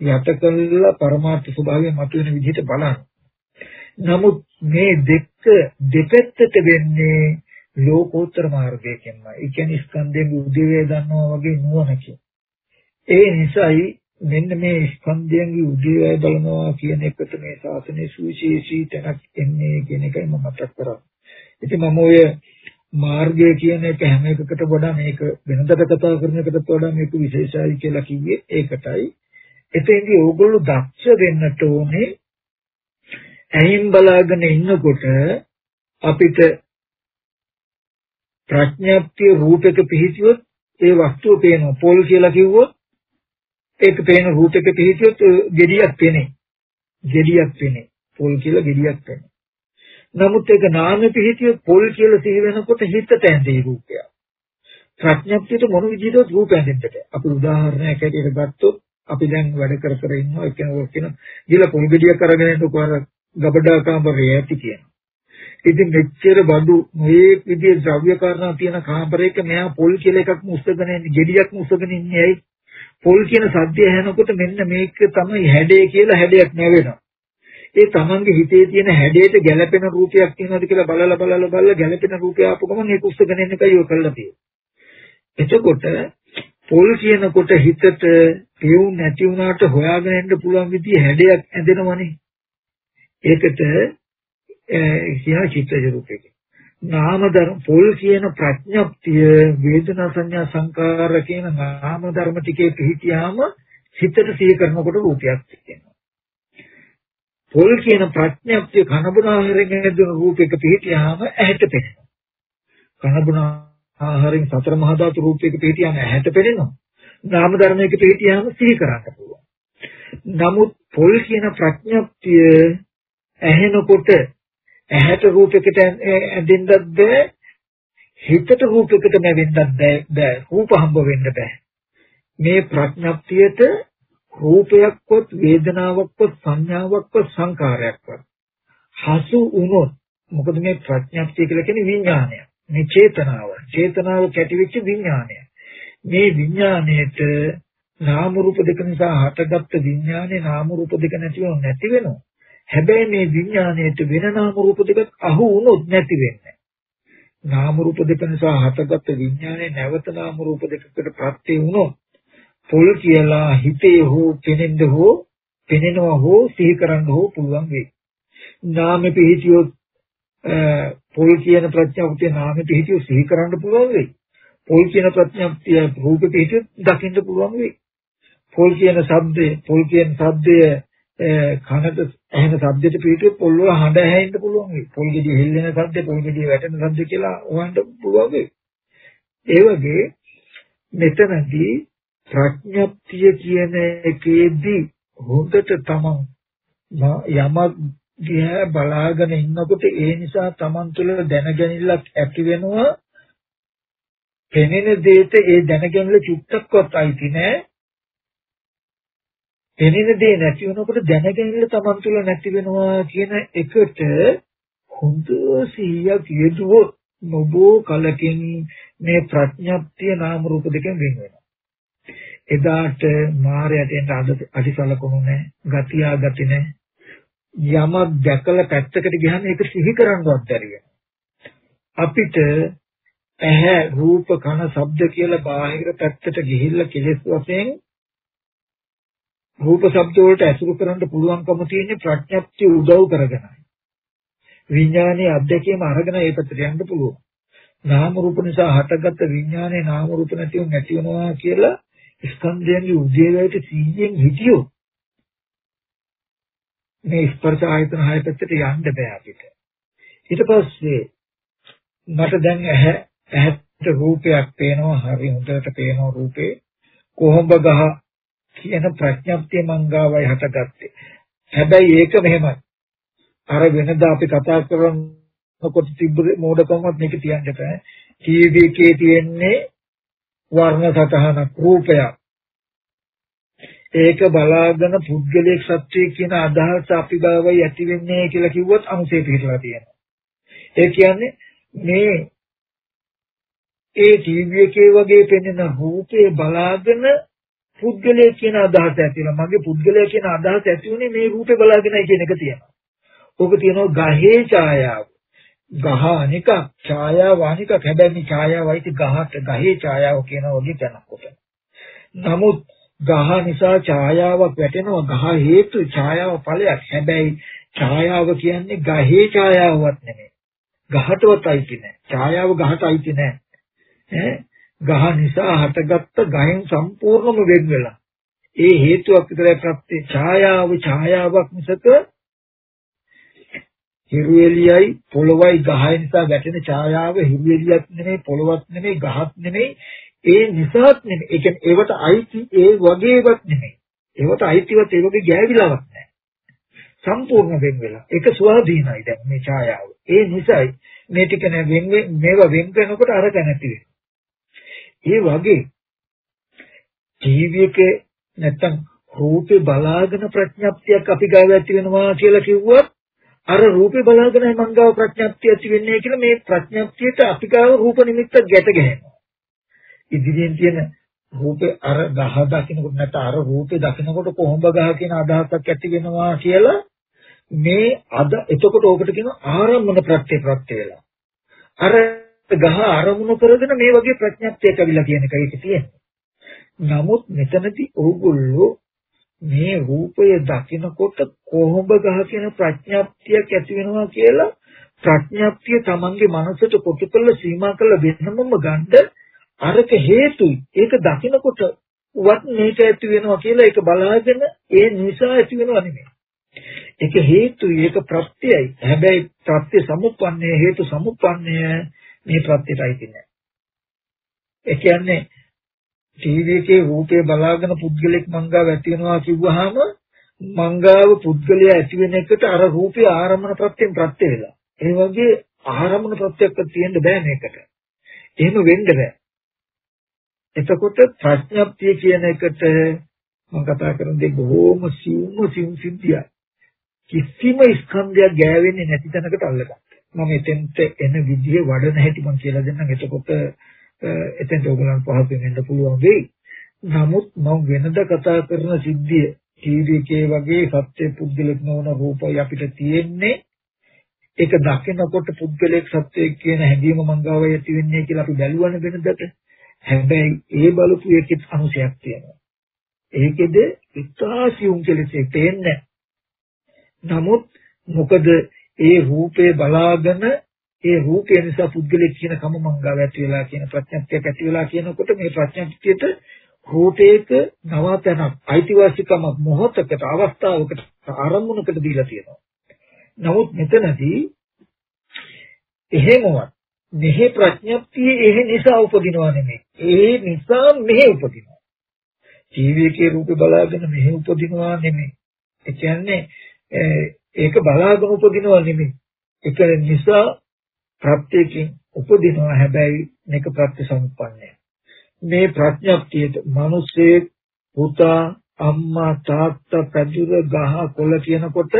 යට කළා පරමාර්ථ ස්වභාවය මතුවෙන විදිහට බලන්න. නමුත් මේ දෙක දෙපැත්තට වෙන්නේ ලෝකෝත්තර මාර්ගයකින්මයි. ඒ කියන්නේ ස්කන්ධයෙන් උදේවේ ගන්නවා වගේ නුවණකින්. ඒ නිසායි මෙන්න මේ ස්කන්ධයන්ගේ උදේවය බලනවා කියන එකට මේ ශාසනයේ සුවිශේෂී තැනක් එන්නේ කියන එකයි මම මතක් කරන්නේ. ඉතින් මම ඔය මාර්ගය කියන එක හැම එකකට වඩා මේක වෙනදට කතා කරන එකකට වඩා මේක විශේෂයි කියලා කිව්වේ ඒකටයි. එතෙන්දී ඕගොල්ලෝ දක්ෂ වෙන්නට ඕනේ ඇහිම් බලාගෙන ඉන්නකොට අපිට ප්‍රඥාප්තිය රූපයක පිහිටියොත් ඒ වස්තුව පේනවා. පොල් කියලා කිව්වොත් ඒක පේන රූපයක පිහිටියොත් gediyak පේන්නේ. gediyak පේන්නේ. පොල් කියලා gediyak පේන්නේ. නමුත් ඒක නාම පිහිටියොත් පොල් කියලා සිහි වෙනකොට හිතට ඇඳේ රූපය. ප්‍රඥාප්තියට මොන විදිහටවත් රූප ඇඳෙන්නට. අපි උදාහරණයක් ඇටියට ගත්තොත් අපි දැන් වැඩ කර කර ඉන්නවා එක්කෙනෙක් කියන ගිල පොල් ගෙඩියක් අරගෙන එන්නකො අර ගබඩා කාමරේ ඇති කියන. ඉතින් මෙච්චර බඩු මේ විදිහේ ද්‍රව්‍ය කාරණා තියෙන කාමරයක මෙයා පොල් කියලා එකක් මුස්සගෙන ඉන්නේ ගෙඩියක් මුස්සගෙන ඉන්නේ ඇයි? පොල් කියන සද්දය ඇහෙනකොට මෙන්න මේක තමයි හැඩය කියලා හැඩයක් නැවෙනවා. ඒ තමන්ගේ හිතේ තියෙන හැඩයට ගැළපෙන රූපයක් තියෙනවද කියලා බලලා බලලා බලලා ගැළපෙන රූපය ආපු ගමන් ඒක උස්සගෙන එන්න එකයි ඔය කරලා තියෙන්නේ. එතකොට පොල් කියනකොට හිතට පියු නැති වුණාට හොයාගෙන යන්න පුළුවන් විදිහ හැඩයක් ඇඳෙනවනේ. ඒකට කියන චිත්තජ රූපයක. නාම ධර්ම පොල් කියන ප්‍රඥප්තිය වේදනා සංඥා සංකාර කියන නාම ධර්ම ටිකේ පිහිටියාම හිතට සිහි කරනකොට රූපයක් තියෙනවා. පොල් කියන ප්‍රඥප්තිය කනබුන ආහාරයෙන් දෙන රූපයක පිහිටියාම ඇහැට පෙනෙනවා. කනබුන ආහාරයෙන් සතර මහා ධාතු රූපයක පිහිටියාම ඇහැට පෙනෙනවා. නාම ධර්මයක පිහිටියාම සිහි කරන්න පුළුවන්. නමුත් පොල් කියන ප්‍රඥප්තිය ඇහෙනකොට ඇහැට රූපයකට ඇඳෙන්නත් බෑ හිතට රූපයකට නැවෙන්නත් බෑ රූප හම්බ වෙන්න බෑ. මේ ප්‍රඥප්තියට රූපයක්වත් වේදනාවක්වත් සංඥාවක්වත් සංකාරයක්වත් හසු වුණොත් මොකද මේ ප්‍රඥප්තිය කියලා කියන්නේ විඥානය. මේ චේතනාව. චේතනාව කැටිවිච්ච විඥානය. මේ විඥාණයට නාම රූප දෙක නිසා හටගත්ත විඥානේ නාම රූප දෙක නැතිව නැති වෙනවා. හැබැයි මේ විඥාණයට වෙන නාම රූප දෙකක් අහු වුණොත් නැති වෙන්නේ. නාම රූප දෙක නිසා හටගත් විඥානේ නැවත නාම රූප දෙකකට ප්‍රත්‍ය වුණොත් පොල් කියලා හිතේ හෝ පෙනෙන්න හෝ පෙනෙනවා හෝ සිහි කරන්න හෝ පුළුවන් වෙයි. නාමෙ පිහිටියොත් පොල් කියන ප්‍රඥාප්තිය නාමෙ පිහිටියොත් සිහි කරන්න පුළුවන් වෙයි. පොල් කියන ප්‍රඥාප්තිය රූපෙ පිහිටියොත් දකින්න පුළුවන් වෙයි. පොල් කියන ශබ්දය පොල් කියන ශබ්දය කනට ඇහෙන ශබ්දෙට පිටුවේ පොල්වල හඬ ඇහෙන්න පුළුවන් වෙයි. පොල් ගෙඩිය හෙල්ලෙන ශබ්ද, පොල් ගෙඩිය වැටෙන ශබ්ද කියලා හොයන්න පුළුවන් වෙයි. ඒ වගේ මෙතනදී ප්‍රඥප්තිය කියන එකේදී හොඳට තමන් යමක් දිහා බලාගෙන ඉන්නකොට ඒ නිසා තමන් තුළ දැනගැනිල්ලක් ඇති වෙනවා පෙනෙන දෙයට ඒ දැනගැනිල්ල චුට්ටක්වත් අයිති නෑ පෙනෙන දේ නැති වෙනකොට දැනගැනිල්ල තමන් තුළ නැති වෙනවා කියන එකට හොඳ සිහියක් යෙදුවොත් නොබෝ කලකින් මේ ප්‍රඥප්තිය නාම රූප දෙකෙන් වෙන වෙනවා. එදාට මායයට එන්න අදිසලකුණු නැහැ, ගතිය ගති නැහැ. යමක් දැකලා පැත්තකට ගියාම ඒක සිහි කරන්නවත් බැරි අපිට ඇහැ රූප කන ශබ්ද කියලා බාහිර පැත්තට ගිහිල්ලා කෙලෙස් වශයෙන් රූප ශබ්ද වලට ඇසුරු කරන්න පුළුවන්කම තියෙන ප්‍රඥප්තිය උදව් කරගෙනයි. විඥානයේ අධ්‍යක්ෂයම අරගෙන ඒ පැත්තට යන්න පුළුවන්. නාම රූප නිසා හටගත්ත විඥානයේ නාම රූප නැතිව නැති වෙනවා කියලා ස්කන්ධයන්ගේ උදේවැයට 100න් හිටියොත් මේ ස්පර්ශ ආයතන හය පැත්තට යන්න බෑ අපිට. ඊට පස්සේ මට දැන් ඇහැ ඇහැට රූපයක් පේනවා හරි හොඳට පේනවා රූපේ කොහොඹ ගහ කියන ප්‍රඥප්තිය මංගාවයි හටගත්තේ. හැබැයි ඒක මෙහෙමයි. අර වෙනදා අපි කතා කරනකොට තිබ්බ මෝඩකමත් මේක තියන්න බෑ. ටීවී එකේ තියෙන්නේ වර්ණ සතහනක් රූපයක්. ඒක බලාගෙන පුද්ගලික සත්‍යය කියන අදහස අපි ගාවයි ඇති වෙන්නේ කියලා කිව්වොත් අනුසේ පිටලා තියෙනවා. ඒ කියන්නේ මේ ඒ ටීවී එකේ වගේ පෙනෙන රූපේ බලාගෙන පුද්ගලයා කියන අදහස ඇතිවෙලා මගේ පුද්ගලයා කියන අදහස ඇති උනේ මේ රූපේ බලාගෙනයි කියන එක තියෙනවා. ඕක තියෙනවා ගහේ ඡායාව. ගහ අනික ඡායාව අනික හැබැයි මේ ඡායාවයි ගහට ගහේ ඡායාව කියන වගේ දැනකොට. නමුත් ගහ නිසා ඡායාවක් වැටෙනවා. ගහ හේතු ඡායාව ඵලයක්. හැබැයි ඡායාව කියන්නේ ගහේ ඡායාවක් නෙමෙයි. ගහටවත් අයිති නැහැ ඡායාව ගහට අයිති නැහැ ඈ? ගහ නිසා හටගත්ත ගහෙන් සම්පූර්ණම වෙන් වෙලා ඒ හේතුවක් විතරයි ප්‍රත්‍ය ඡායාව ඡායාවක් මිසක හිරුවෙලියයි පොළොවයි ගහයි නිසා වැටෙන ඡායාව හිරුවෙලියක් නෙමෙයි පොළොවක් නෙමෙයි ගහක් නෙමෙයි ඒ නිසාත් නෙමෙයි. ඒ කියන්නේ ඒවට අයිති ඒ වගේවත් නෙමෙයි. ඒවට අයිතිවත් ඒ වගේ ගෑවිලාවක් නැහැ. සම්පූර්ණ වෙන් වෙලා. ඒක ස්වාධීනයි දැන් මේ ඡායාව. ඒ නිසායි මේ ටික වෙන් මේවා වෙන් කරනකොට අරක නැති ඒ වගේ ටීවී එකේ නැත්තම් රූපේ බලාගෙන ප්‍රඥප්තියක් අපි ගාව ඇති වෙනවා කියලා කිව්වොත් අර රූපේ බලාගෙනයි මංගාව ප්‍රඥප්තිය ඇති වෙන්නේ කියලා මේ ප්‍රඥප්තියට අපි ගාව රූප නිමිත්ත ගැට ගැහෙනවා. ඉදිරියෙන් තියෙන රූපේ අර ගහ දකින්නකොට නැත්නම් අර රූපේ දකින්නකොට කොහොඹ ගහ කියන අදහසක් ඇති වෙනවා කියලා මේ අද එතකොට ඕකට කියන ආරම්මන ප්‍රත්‍ය ප්‍රත්‍ය වෙලා. අර ගහ ආරමුණු කරගෙන මේ වගේ ප්‍රඥප්තියක් අවිලා කියන එක ඒක තියෙනවා. නමුත් මෙතනදී ඕගොල්ලෝ මේ රූපය දකිනකොට කොහොඹ ගහ කියන ප්‍රඥප්තියක් ඇති වෙනවා කියලා ප්‍රඥප්තිය තමන්ගේ මනසට කොටු කරලා සීමා කරලා වෙනමම ගන්න අරක හේතුයි. ඒක දකිනකොට වත් මේක ඇති වෙනවා කියලා ඒක බලාගෙන ඒ නිසා ඇති වෙනව නෙමෙයි. ඒක හේතුයි ඒක ප්‍රත්‍යයයි. හැබැයි ප්‍රත්‍ය සමුප්පන්නේ හේතු සමුප්පන්නේ මේ ප්‍රත්‍යයයි කියන්නේ. ඒ කියන්නේ ටීවී එකේ රූපේ බලාගෙන පුද්ගලෙක් මංගාව ඇති වෙනවා කිව්වහම මංගාව පුද්ගලයා ඇති වෙන එකට අර රූපේ ආරම්භන ප්‍රත්‍යයෙන් ප්‍රත්‍ය වෙලා. ඒ වගේ ආරම්භන ප්‍රත්‍යයක් තියෙන්න බෑ මේකට. එහෙම වෙන්න බෑ. එතකොට ප්‍රඥප්තිය කියන එකට මම කතා කරන දේ බොහොම සිවුම සිවුම් සිද්ධියක්. කිසිම ස්කන්ධයක් ගෑවෙන්නේ නැති තැනකට අල්ලගත්තා. මම එතෙන්ට එන විදිය වඩන හැටි මම කියලා දෙන්නම්. එතකොට එතෙන්ට ඕගලන් පහසුවෙන් එන්න පුළුවන් වෙයි. නමුත් මම වෙනද කතා කරන සිද්ධිය ටීවී එකේ වගේ සත්‍ය පුද්ගලෙක් නොවන රූපය අපිට තියෙන්නේ ඒක දකිනකොට පුද්ගලෙක් සත්‍යයක් කියන හැඟීම මංගාවයි ඇති වෙන්නේ කියලා අපි බැලුවනේ වෙනදට. හැබැයි ඒ බලපු එකෙත් අනුසයක් තියෙනවා. ඒකෙද ඉතාසියුම් කෙලෙසේ තේන්නේ නමුත් මොකද ඒ රූපේ බලාගෙන ඒ රූපය නිසා පුද්ගලෙක් කියන කම මංගාව ඇති වෙලා කියන ප්‍රඥප්තියක් ඇති වෙලා කියනකොට මේ ප්‍රඥප්තියට රූපේක නවතනක් අයිතිවාසිකමක් මොහොතකට අවස්ථාවකට ආරම්භණකට දීලා තියෙනවා. නමුත් මෙතනදී එහෙමවත් මෙහි ප්‍රඥප්තිය එහෙ නිසා උපදිනවා නෙමෙයි. ඒ නිසා මෙහි උපදිනවා. ටීවී එකේ රූපේ බලාගෙන මෙහි උපදිනවා නෙමෙයි. ඒ කියන්නේ ඒක බලාගෙන උපදිනවා නෙමෙයි. ඒක නිසා ප්‍රත්‍යයෙන් උපදිනවා හැබැයි මේක ප්‍රත්‍යසම්පන්නය. මේ ප්‍රඥප්තියට මිනිස්සේ පුතා අම්මා තාත්තා පැදුර ගහ කොළ කියනකොට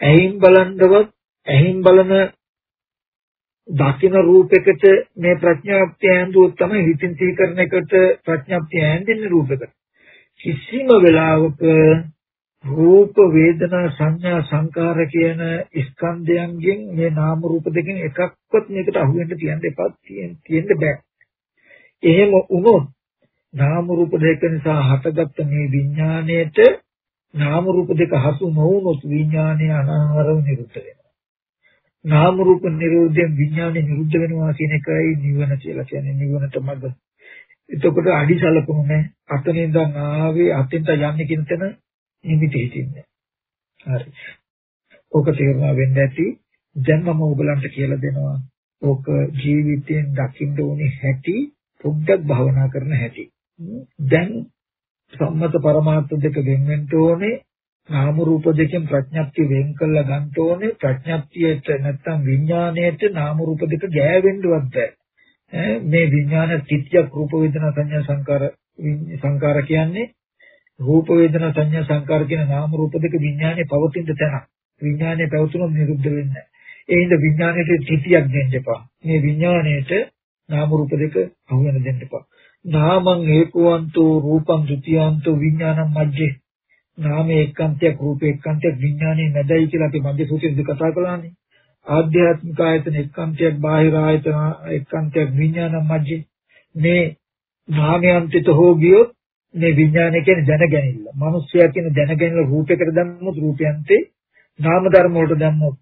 ඇහින් බලනවත් ඇහින් බලන දකින රූපයකට මේ ප්‍රඥාප්තිය ඇඳුවොත් තමයි හිතින් සිහි කරන එකට ප්‍රඥාප්තිය ඇඳෙන්නේ රූපයකට. කිසිම වෙලාවක රූප වේදනා සංඥා සංකාර කියන ස්කන්ධයන්ගෙන් මේ නාම රූප දෙකෙන් එකක්වත් මේකට අහු වෙන්න තියන්න එපා තියෙන්න බෑ. එහෙම වුණොත් නාම රූප දෙක නිසා හටගත්ත මේ විඥාණයට නාම රූප දෙක හසු නොවුනොත් විඥාණය අනාහාරව නිරුද්ධ වෙනවා. නාම රූප නිරෝධයෙන් විඥාණය නිරුද්ධ වෙනවා කියන එකයි නිවන කියලා කියන්නේ නිවනට මඟ. එතකොට අඩි සලකුණු නැහැ. අතනින් ඉඳන් ආවේ අතෙන්ට යන්නේ කියන තැන නිමිති හිටින්නේ. හරි. ඕක තේරුණා වෙන්න ඇති. දැන් මම ඔයගලන්ට කියලා දෙනවා. ඕක ජීවිතයෙන් දකින්න ඕනේ හැටි පොඩ්ඩක් භවනා කරන හැටි. දැන් සම්මත පරමාර්ථ දෙක වෙන් වෙන්න ඕනේ නාම රූප දෙකෙන් ප්‍රඥප්තිය වෙන් කළා ගන්න ඕනේ ප්‍රඥප්තියට නැත්තම් විඥාණයට නාම රූප දෙක ගෑවෙන්නවත් බෑ මේ විඥාන තිත්‍යක් රූප වේදනා සංඥා සංකාර සංකාර කියන්නේ රූප වේදනා සංඥා සංකාර කියන නාම රූප දෙක විඥානයේ පවතින තැන. විඥානයේ පැවතුනොත් නිරුද්ධ වෙන්නේ ඒ හින්දා විඥාණයට තිතියක් දෙන්න එපා. මේ විඥාණයට නාම රූප දෙක අහු වෙන දෙන්න එපා. නාමං ඒකවන්තෝ රූපං ဒ ුතියන්තෝ විඥානං මජ්ජේ. නාමයේ එක්කන්තයක් රූපේ එක්කන්තයක් විඥානයේ නැදයි කියලා අපි මධ්‍ය සූත්‍රයේදී කතා කළානේ. ආධ්‍යාත්මික ආයතන එක්කන්තයක් බාහිර ආයතන එක්කන්තයක් විඥානං මජ්ජේ. මේ නාමයන්තිත හෝ ගියොත් මේ විඥානය කියන්නේ දැනගැනිල්ල. මිනිස්සයා කියන දැනගැනිල්ල රූපයකට දැම්මොත් රූපයන්තේ නාම ධර්ම වලට දැම්මොත්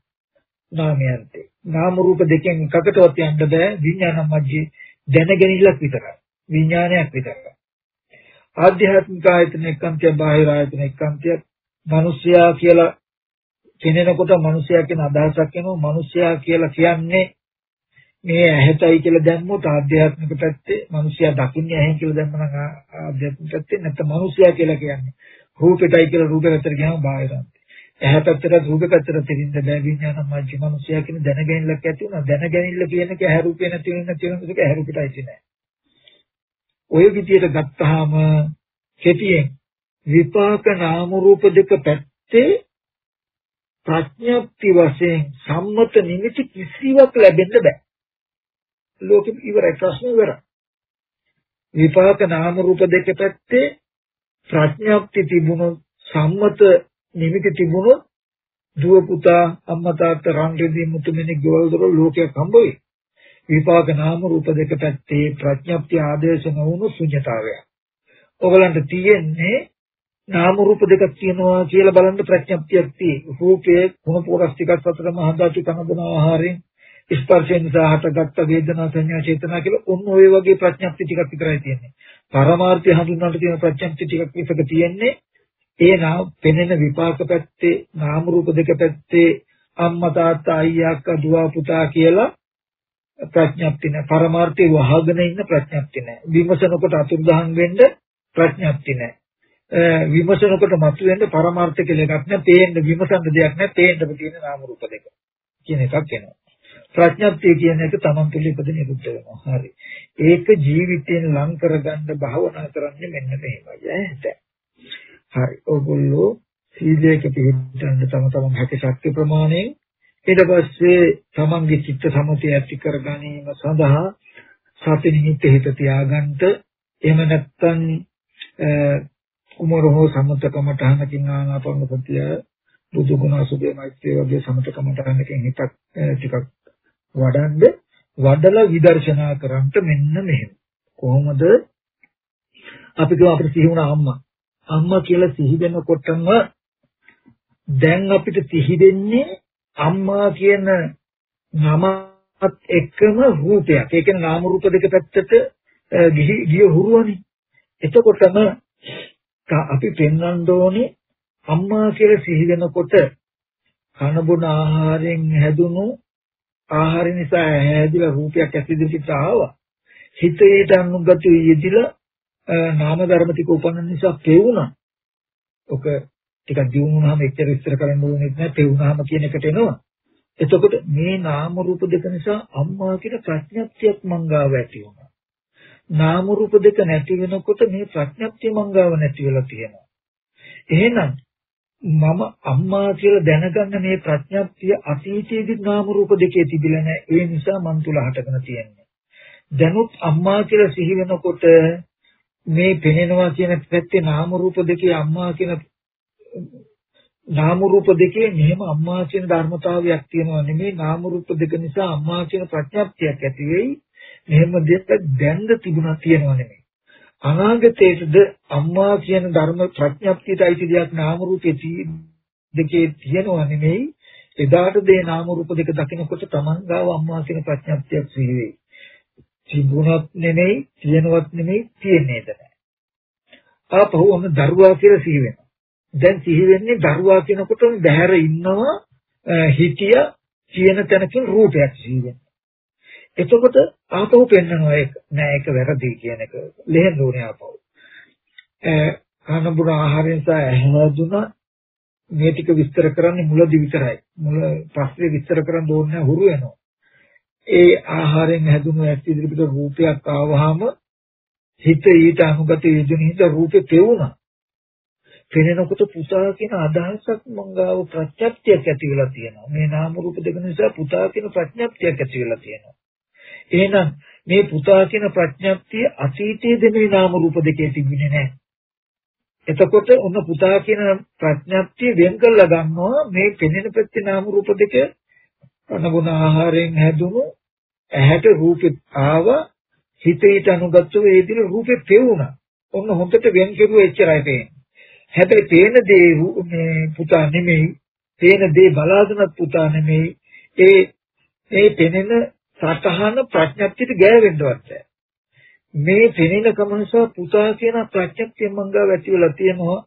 නාමයන්තේ. නාම රූප දෙකෙන් එකකටවත් යන්න බෑ විඥානං මජ්ජේ දැනගැනිල්ලක් විතරයි. විඥානයක් විතරයි. ආධ්‍යාත්මික ආයතන එක්කන්තය බාහිර ආයතන එක්කන්තය මිනිසයා කියලා කෙනෙකුට මිනිසයා කියන අදහසක් එනවා මිනිසයා කියලා කියන්නේ මේ ඇහැටයි කියලා දැම්මොත් ආධ්‍යාත්මික පැත්තේ මිනිසයා දකින්නේ ඇහෙන් කියලා දැම්ම නම් ආධ්‍යාත්මික පැත්තේ නැත්නම් මිනිසයා කියලා කියන්නේ රූපෙටයි කියලා රූපෙකට ගියාම බාහිරන්ත. ඇහැ පැත්තට රූප පැත්තට තිරින්ද බෑ විඥාන මජ්ජි මිනිසයා කියන දැනගැනිල්ලක් ඇති වුණා. දැනගැනිල්ල කියන එක ඇහැ රූපේ නැති වෙන නැති වෙන එක ඇහැ රූපෙටයි තියෙන්නේ. ඔය විදියට ගත්තාම කෙටියෙන් විපාක නාම රූප දෙක පැත්තේ ප්‍රඥප්ති වශයෙන් සම්මත නිමිති කිසිවක් ලැබෙන්න බෑ. ලෝකෙ ඉවරයි ප්‍රශ්න ඉවරයි. විපාක නාම රූප දෙක පැත්තේ ප්‍රඥප්ති තිබුණොත් සම්මත නිමිති තිබුණොත් දුව පුතා අම්මා තාත්තා රන් රෙදි මුතුමෙනි ගෙවල් දොර ලෝකයක් හම්බ වෙයි. විපාක නාම රූප දෙක පැත්තේ ප්‍රඥප්ති ආදේශ නොවුණු ශුන්‍යතාවය. ඔයගලන්ට තියෙන්නේ නාම රූප දෙකක් තියෙනවා කියලා බලන්න ප්‍රඥප්තියක් තියෙයි. රූපයේ ගුණ පොරස් ටිකක් අතර මහ ධාතු කනබන ආහාරයෙන් ස්පර්ශයෙන් නිසා හටගත්ත වේදනා සංඥා චේතනා කියලා ඔන්න ඔය වගේ ප්‍රඥප්ති ටිකක් විතරයි තියෙන්නේ. පරමාර්ථය හඳුන්වන්නට තියෙන ප්‍රඥප්ති ටිකක් විතර තියෙන්නේ ඒ නාම පෙනෙන විපාක පැත්තේ නාම රූප දෙක පැත්තේ අම්මා තාත්තා අයියා අක්කා දුව පුතා කියලා ප්‍රඥප්ති නැහැ. පරමාර්ථය වහගෙන ඉන්න ප්‍රඥප්ති නැහැ. විමසනකොට අතුරුදහන් වෙන්න ප්‍රඥප්ති නැහැ. විමසනකොට මතුවෙන්න පරමාර්ථ කියලා එකක් නැහැ. තේන්න විමසන්න දෙයක් නැහැ. තේන්න තියෙන නාම රූප දෙක කියන එකක් එනවා. ප්‍රඥප්තිය කියන එක Taman තුළ ඉපද නිරුද්ධ වෙනවා. හරි. ඒක ජීවිතයෙන් ලං කරගන්න භාවනා කරන්නේ මෙන්න මෙහෙමයි. ඈත. හරි. ඕගොල්ලෝ සීලයක පිළිපදින්න තම තමන් හැකි ශක්ති ප්‍රමාණයෙන් ඊට පස්සේ තමන්ගේ චිත්ත සමතය ඇති කර ගැනීම සඳහා සති නිමිත්ත හිත තියාගන්න එහෙම නැත්නම් කුමරෝ සමතකම තහනකින් ආනාපාන සතිය බුදු ගුණ සුභේ මෛත්‍රිය වගේ සමතකම තහනකින් හිතක් ටිකක් වඩන්න වඩලා විදර්ශනා කරන්ට මෙන්න මෙහෙම කොහොමද අපි කියව අපිට සිහි වුණා අම්මා අම්මා කියලා සිහි වෙනකොටම දැන් අපිට සිහි වෙන්නේ අම්මා කියන නමත් එක්කම රූපයක්. ඒ කියන්නේ නාම රූප දෙක පැත්තට ගිහි ගිය හුරුවනේ. එතකොටම අපි පෙන්වන්න ඕනේ අම්මා කියලා සිහි වෙනකොට කන බොන ආහාරයෙන් හැදුණු ආහාර නිසා හැදිලා රූපයක් ඇතිදිට ආවා. හිතේට අනුගත යෙදිලා නාම ධර්ම ටික උපන්න නිසා පෙවුණා. ඔක ටිකක් දිනුනහම එච්චර විස්තර කරන්න ඕනේ නැහැ. පෙවුනහම කියන එකට එනවා. එතකොට මේ නාම රූප දෙක නිසා අම්මා කියන ප්‍රඥප්තියක් මංගාව ඇති වුණා. නාම රූප දෙක නැති වෙනකොට මේ ප්‍රඥප්තිය මංගාව නැති වෙලා තියෙනවා. එහෙනම් මම අම්මා කියලා දැනගන්න මේ ප්‍රඥප්තිය අතීතයේදී නාම රූප දෙකේ තිබිලා නැහැ. ඒ නිසා මන් තුල හටගෙන තියෙන්නේ. දැනුත් අම්මා කියලා සිහි වෙනකොට මේ පෙනෙනවා කියන පැත්තේ නාම රූප දෙකේ අම්මා කියන නාම රූප දෙකේ මෙහෙම අම්මා කියන ධර්මතාවයක් තියෙනවා නෙමෙයි නාම රූප දෙක නිසා අම්මා කියන ප්‍රඥප්තියක් ඇති වෙයි. මෙහෙම දෙයක් දැන්ද තිබුණා තියෙනවා නෙමෙයි. අනාගතයේද අම්මා කියන ධර්ම ප්‍රඥප්තියට අයිති දෙයක් නාම රූපේ දෙකේ තියෙනවා නෙමෙයි එදාට දේ නාම රූප දෙක දකිනකොට Taman ගාව අම්මා කියන ප්‍රඥප්තියක් සිහි වෙයි. තිබුණත් නෙමෙයි තියෙනවත් නෙමෙයි තියෙන්නේද නැහැ. ආපහු ඔන්න දරුවා කියලා සිහි වෙනවා. දැන් සිහි වෙන්නේ දරුවා කියනකොටම බහැර ඉන්නවා හිතිය කියන තැනකින් රූපයක් සිහි වෙනවා. එතකොට ආපහු පෙන්නනවා ඒක නෑ ඒක වැරදි කියන එක ලෙහෙන්න ඕනේ ආපහු. කනබුන ආහාරයෙන් සහ හැදුනා මේ ටික විස්තර කරන්නේ මුලදි විතරයි. මුල පස්සේ විස්තර කරන්න ඕනේ හුරු වෙනවා. ඒ ආහාරයෙන් හැදුණු ඇස් ඉදිරිපිට රූපයක් ආවහම හිත ඊට අනුගත යෙදුන හිත රූපේ පෙවුණා. පෙනෙනකොට පුතා කියන අදහසක් මංගාව ප්‍රත්‍යක්ෂයක් ඇති වෙලා තියෙනවා. මේ නාම රූප දෙක නිසා පුතා කියන ප්‍රඥප්තියක් ඇති වෙලා තියෙනවා. එහෙනම් මේ පුතා කියන ප්‍රඥප්තිය අතීතයේ දෙමේ නාම රූප දෙකේ තිබුණේ නැහැ. එතකොට ඔන්න පුතා කියන ප්‍රඥප්තිය වෙන් කරලා ගන්නවා මේ පෙනෙන පැත්තේ නාම රූප දෙක අනගුණ ආහාරයෙන් හැදුණු ඇහැට රූපෙ ආව හිතේට අනුගතව ඒ දින රූපේ පෙවුණා. ඔන්න හොඳට වෙන් කෙරුවා එච්චරයි පේන්නේ. හැබැයි පේන දේ මේ පුතා නෙමෙයි. පේන දේ බලාගෙනත් පුතා නෙමෙයි. ඒ ඒ පෙනෙන සතහන ප්‍රඥප්තියට ගෑවෙන්නවත් මේ පෙනෙනකම නිසා පුතා කියන ප්‍රඥප්තිය මංගාව ඇති වෙලා තියෙනවා.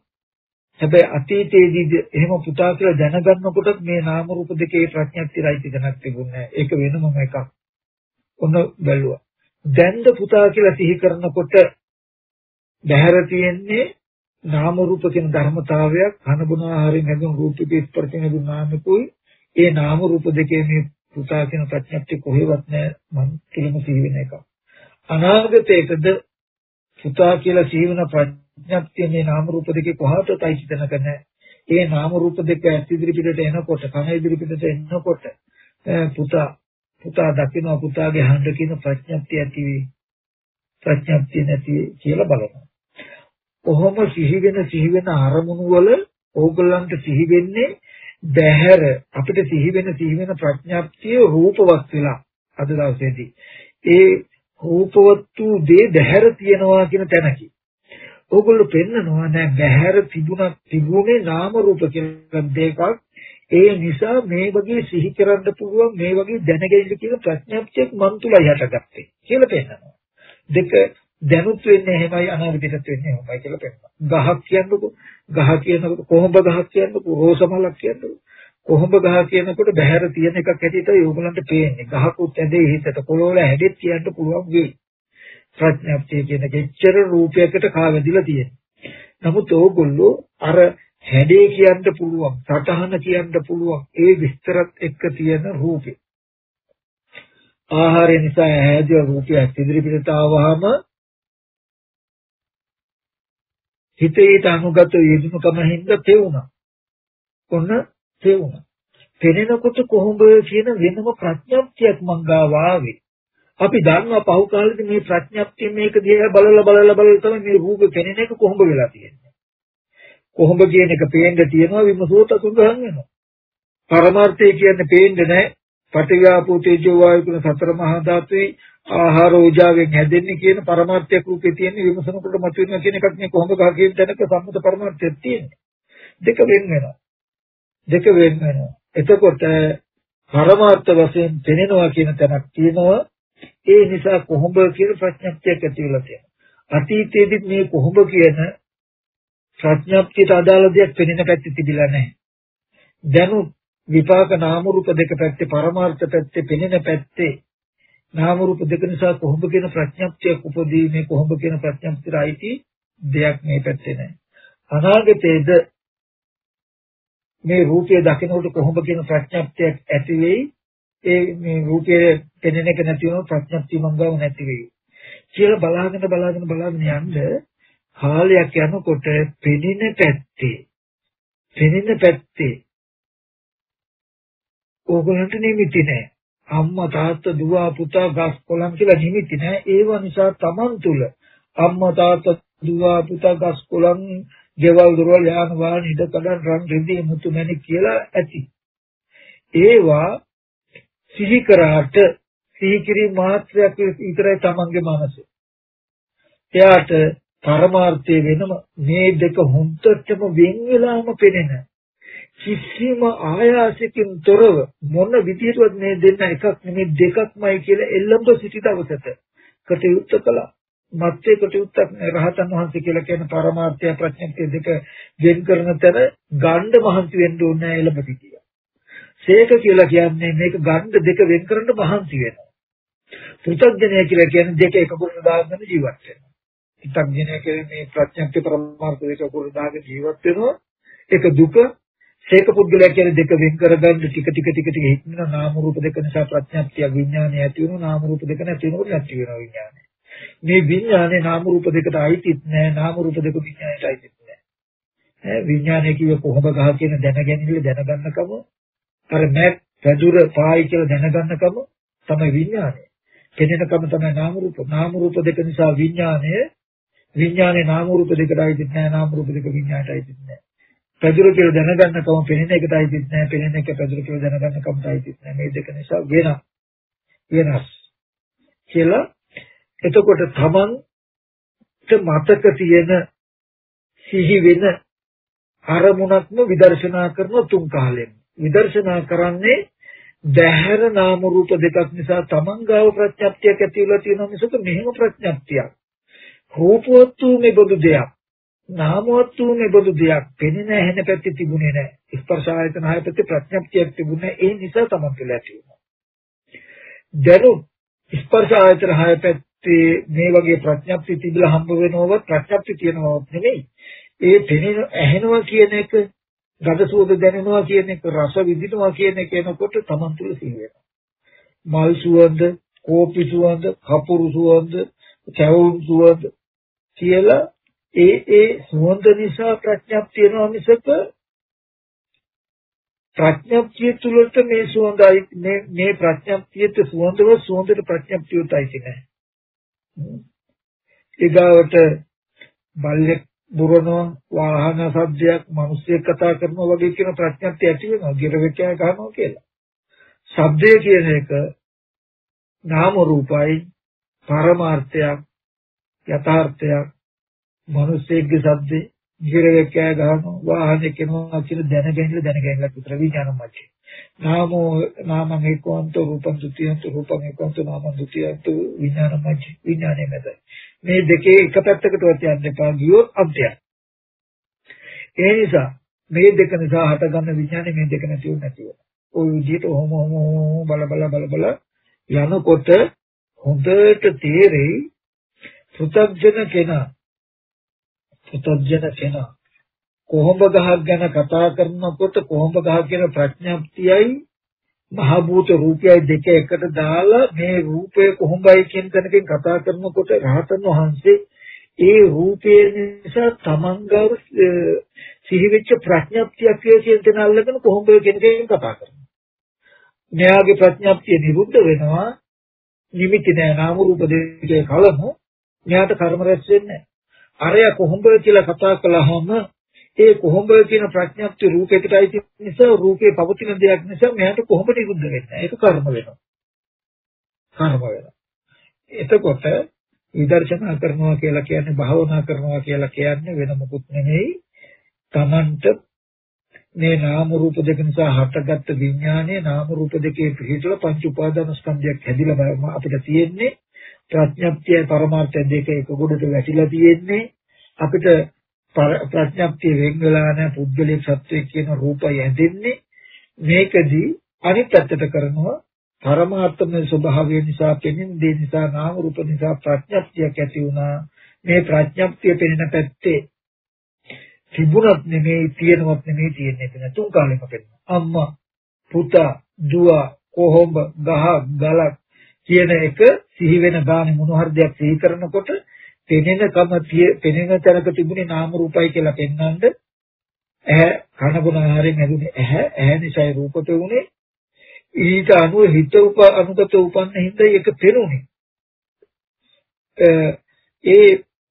හැබැයි අතීතයේදී එහෙම පුතා කියලා දැනගන්නකොට මේ නාම රූප දෙකේ ප්‍රඥප්තිය රයිති දැනක් තිබුණේ ඒක වෙනම එකක්. ඔන්න බැලුවා. දැන්ද පුතා කියලා සිහි කරනකොට බහැර තියෙන්නේ නාම රූප කියන ධර්මතාවයක් කනබුන ආහාරයෙන් හැදුණු රූපික ස්පර්ශයෙන් හැදුණු නාමකුයි. ඒ නාම රූප දෙකේ මේ පුතා කියන ප්‍රඥප්තිය කොහෙවත් නැහැ මම තුලම සිහි වෙන එක. අනාගතයේද පුතා කියලා සිහි වෙන ප්‍රඥප්තිය මේ නාම රූප දෙකේ කොහාටවත් අයිතිතනක නැහැ. ඒ නාම රූප දෙක ඇස් ඉදිරි පිටට එනකොට කන ඉදිරි පිටට එනකොට පුතා පුතා දකින්න පුතාගේ හඬ කියන ප්‍රඥප්තිය ඇති වෙයි. ප්‍රඥප්තිය නැති කියලා බලනවා. කොහොම සිහි වෙන සිහි වෙන අරමුණු වල ඕගොල්ලන්ට සිහි වෙන්නේ බහැර අපිට සිහි වෙන සිහි වෙන ප්‍රඥාප්තිය රූපවත් වෙලා අද දවසේදී ඒ රූපවත්තු දේ බහැර තියනවා කියන තැනකි. ඕගොල්ලෝ පෙන්නනවා නෑ බහැර තිබුණා තිබුණේ නාම රූප කියලා දෙකක් ඒ නිසා මේ වගේ සිහි කරන්න පුළුවන් මේ වගේ දැනගැනීම කියන ප්‍රඥාප්තියක් මන් තුලයි හටගත්තේ කියලා පෙන්නනවා. දෙක දැනුත් වෙන්නේ එහෙමයි අනාගතයටත් වෙන්නේ එහෙමයි කියලා පෙන්නනවා. ගහක් කියන්නකො ගහ කියනකොට කොහොඹ ගහක් කියන්නකො රෝස මලක් කියන්නකො කොහොඹ ගහ කියනකොට බහැර තියෙන එකක් ඇටියට ඒගොල්ලන්ට පේන්නේ. ගහකුත් ඇදේ හිතට පොළොවල හැදෙත් කියන්න පුළුවන් වෙයි. ප්‍රඥාප්තිය කියන කෙච්චර රූපයකට කාවැදිලා තියෙන්නේ. නමුත් ඕගොල්ලෝ අර හැඩේ කියන්න පුළුවන්, සටහන කියන්න පුළුවන් ඒ විස්තරත් එක්ක තියෙන රූපේ. ආහාරය නිසා හැදිය රූපය ඉදිරි පිටට ආවහම හිතේට අනුගත යෙදුණුකම හින්දා තෙවුණා. ඔන්න තෙවුණා. පෙනෙනකොට කොහොමද කියන වෙනම ප්‍රඥප්තියක් මං ගාව ආවේ. අපි දන්නවා පහු කාලෙදි මේ ප්‍රඥප්තිය මේක දිහා බලලා බලලා බලලා තමයි මේ රූපේ පෙනෙන එක කොහොමද වෙලා තියෙන්නේ. කොහොමද කියන එක පේන්න තියෙනවා විමසුවට සුගහන් වෙනවා. පරමාර්ථය කියන්නේ පේන්නේ නැහැ. පටිඝාපෝ තේජෝ වායු කියන සතර මහා ධාතුයි ආහාර ඕජාවෙන් හැදෙන්නේ කියන පරමාර්ථයක් රූපේ තියෙන විමසනකොට මතුවෙනවා කියන එකක් මේ කොහොමද ගහ කියන තැනක සම්මත පරමාර්ථයක් තියෙන්නේ. දෙක වෙන වෙනවා. දෙක වෙන වෙනවා. එතකොට පරමාර්ථ වශයෙන් පෙනෙනවා කියන තැනක් තියෙනවා. ඒ නිසා කොහොමද කියන ප්‍රඥප්තියක් ඇති වෙලා තියෙනවා. අතීතයේදී මේ කොහොමද කියන ප්‍රඥප්තියට අදාළ දෙයක් පෙනෙන පැත්තේ තිබිලා නැහැ. දැනුත් විපාක නාම රූප දෙක පැත්තේ පරමාර්ථ පැත්තේ පෙනෙන පැත්තේ නාම රූප දෙක නිසා කොහොඹ කියන ප්‍රඥප්තියක් උපදීන්නේ කොහොඹ කියන ප්‍රඥප්තියට අයිති දෙයක් මේ පැත්තේ නැහැ. අනාගතයේද මේ රූපය දකිනකොට කොහොඹ කියන ප්‍රඥප්තියක් ඇති වෙයි. ඒ මේ රූපය පෙනෙන එක නැති වුණොත් ප්‍රඥප්තිය මංගව නැති වෙයි. කියලා බලාගෙන බලාගෙන බලාගෙන යන්න කාලයක් යනකොට පෙනෙන පැත්තේ පෙනෙන පැත්තේ ඕගොල්ලන්ට නිමිති නැහැ. අම්මා තාත්තා දුව පුතා ගස් කොළන් කියලා නිමිති නැහැ. ඒව නිසා Taman තුල අම්මා තාත්තා දුව පුතා ගස් කොළන් ගෙවල් දොරවල් යාන වාහන ඉඩ කඩන් රන් රෙදි මුතු මැණික් කියලා ඇති. ඒවා සිහි කරාට සිහි කිරීම මාත්‍රයක් විතරයි Tamanගේ මනසේ. එයාට පරමාර්ථය වෙනම මේ දෙක හොඳටම වෙන් වෙලාම පෙනෙන කිසිම ආයාසකින් තොරව මොන විදිහටවත් මේ දෙන්න එකක් නෙමෙයි දෙකක්මයි කියලා එල්ලඹ සිටි දවසට කටයුත්ත කළා. මත්යේ කටයුත්තක් රහතන් වහන්සේ කියලා කියන පරමාර්ථය ප්‍රඥප්තිය දෙක වෙන් කරන තැන ගණ්ඩ මහන්සි වෙන්න ඕනේ එළඹ සිටියා. සේක කියලා කියන්නේ මේක ගණ්ඩ දෙක වෙන් කරන්න මහන්සි වෙනවා. පෘථග්ජනය කියලා කියන්නේ දෙක එකපොරට දාගෙන ජීවත් වෙනවා. පෘථග්ජනය කියන්නේ මේ ප්‍රඥප්තිය පරමාර්ථ දෙක පොරට දාගෙන ජීවත් වෙනවා. ඒක දුක සේක පුද්ගලයා කියන දෙක වෙන් කරගන්න ටික ටික ටික ටික හිටින නාම රූප දෙක නිසා ප්‍රඥාප්තිය විඥානය ඇති වෙනවා නාම රූප දෙක නැති වෙනකොට නැති වෙනවා විඥානය. මේ විඥානේ නාම රූප දෙකට අයිතිත් නෑ නාම රූප දෙක විඥානයට අයිතිත් නෑ. ඈ විඥානය කිව්ව කොහොම ගහ කියන දැනගැනීම දැනගන්නකම අර මැක් පැදුර පායි කියලා දැනගන්නකම තමයි විඥානය. කෙනෙනකම තමයි නාම රූප. නාම රූප දෙක නිසා විඥානය විඥානේ නාම රූප දෙකට අයිතිත් නෑ නාම රූප දෙක විඥානයට අයිතිත් නෑ. පැදුරු කියලා දැනගන්නකම පෙනෙන එකටයි තිත් නැහැ පෙනෙන එක පැදුරු කියලා දැනගන්නකමයි තිත් නැහැ. මේ දෙක නිසා වෙන වෙනස්. කියලා එතකොට තමන්ට මතක තියෙන සිහි වෙන අරමුණක්ම විදර්ශනා කරන තුන් කාලෙන් විදර්ශනා කරන්නේ දැහැර නාම රූප දෙකක් නිසා තමන් ගාව ප්‍රඥප්තියක් ඇති වෙලා තියෙනවා මිසක මෙහෙම ප්‍රඥප්තියක්. රූපවත් වූ මේ බඳු දෙයක්. නාමවත් වූ බඳු දෙයක් පෙනෙන ඇහෙන පැත්තේ තිබුණේ නැහැ. ස්පර්ශ ආයතන හය පැත්තේ ප්‍රඥප්තියක් තිබුණේ ඒ නිසා තමයි කියලා ඇති වුණා. දරු ස්පර්ශ ආයතන හය පැත්තේ මේ වගේ ප්‍රඥප්ති තිබිලා හම්බ වෙනවවත් ප්‍රඥප්ති තියෙනවවත් නෙමෙයි. ඒ පෙනෙන ඇහෙනවා කියන එක ගඳ සුවඳ දැනෙනවා කියන එක රස විඳිනවා කියන එක එනකොට තමන් තුළ සිහි වෙනවා. මල් සුවඳ, කෝපි සුවඳ, කපුරු සුවඳ, චවුම් සුවඳ කියලා ඒ ඒ සුවඳ නිසා ප්‍රඥප්තිය වෙනවා මිසක ප්‍රඥප්තිය තුළට මේ සුවඳයි මේ මේ ප්‍රඥප්තියට සුවඳව සුවඳට ප්‍රඥප්තියටයි කියන්නේ. ඊගාවට බල්ලෙක් බුරනවා වාහන සබ්දයක් මිනිස්සෙක් කතා කරනවා වගේ කියන ප්‍රඥප්තිය ඇති වෙනවා ගිරවෙකෑ ගන්නවා කියලා. ශබ්දය කියන එක නාම රූපයි පරමාර්ථයක් යථාර්ථයක් මිනිස්සෙක්ගේ සද්දේ ඉහිරෙක් කෑ ගහනවා වාහනේ කෙනවා කියන දැනගැනීම දැනගැනීමක් විතර විඥාන මැචේ නාමෝ නාමං ඒකෝන්ත රූපං ဒ ුතියන්ත රූපං ඒකෝන්ත නාමං ဒ ුතියන්ත විඥාන මැචේ විඥානේ මැද මේ දෙකේ එක පැත්තකටවත් යන්න එපා ගියොත් අන්තයක් ඒ නිසා මේ දෙක නිසා හටගන්න විඥානේ මේ දෙක නැතිව නැතිව ওই විදිහට ඔහොම ඔහොම බල බල බල බල යනකොට හොඳට තේරෙයි පෘථග්ජන කෙනා පුතජන කෙනා කොහොඹ ගහක් ගැන කතා කරනකොට කොහොඹ ගහ කියන ප්‍රඥාප්තියයි මහ භූත රූපයයි දෙක එකට දාලා මේ රූපය කොහොඹයි කියන තැනකින් කතා කරනකොට රහතන් වහන්සේ ඒ රූපය නිසා තමන්ගව සිහිවෙච්ච ප්‍රඥාප්තියක් කියන තැන අල්ලගෙන කොහොඹ කියන එකෙන් කතා කරනවා. මෙයාගේ ප්‍රඥාප්තිය නිරුද්ධ වෙනවා නිමිති නෑ නාම රූප දෙකේ කලම මෙයාට කර්ම රැස් වෙන්නේ අරය කොහොඹ කියලා කතා කළාම ඒ කොහොඹ කියන ප්‍රඥප්ති රූපයකට අයිති නිසා රූපේ පවතින දෙයක් නිසා මෙයාට කොහොඹ නිරුද්ධ වෙන්නේ ඒක කර්ම වෙනවා. කර්ම වෙනවා. එතකොට විදර්ශනා කරනවා කියලා කියන්නේ භාවනා කරනවා කියලා කියන්නේ වෙන මොකුත් නෙමෙයි. තමන්ට මේ නාම රූප දෙක නිසා හටගත්ත විඥානයේ නාම රූප දෙකේ පිළිතුර පංච උපාදාන ස්කන්ධයක් හැදිලා අපිට තියෙන්නේ ප්‍රඥප්තිය පරමාර්ථය දෙක එක ගොඩට වැටිලා තියෙන්නේ අපිට ප්‍රඥප්තිය වෙන් වෙලා නැ පුද්ගලික සත්‍යය කියන රූපය ඇදෙන්නේ මේකදී අනිත් පැත්තට කරනවා පරමාර්ථමය ස්වභාවය නිසා පෙනෙන දේ නිසා නාම රූප නිසා ප්‍රඥප්තියක් ඇති වුණා. මේ ප්‍රඥප්තිය පෙනෙන පැත්තේ තිබුණත් නෙමෙයි තියෙනවත් නෙමෙයි තියෙන්නේ එතන තුන් කාලෙක පෙනෙනවා. අම්මා, පුතා, දුව, කොහොඹ, ගහ, ගලක් කියන එක සිහි වෙන ගානේ මොන හරි දෙයක් සිහි කරනකොට පෙනෙන කම පෙනෙන තැනක තිබුණේ නාම රූපයි කියලා පෙන්වන්නද ඇහැ කන බොන ආහාරයෙන් ලැබුණේ ඇහැ. ඇහැ නිසායි රූපත උනේ. ඊට අනුව හිත උප අනුගත උපන්න හින්දා ඒක පෙනුනේ. ඒ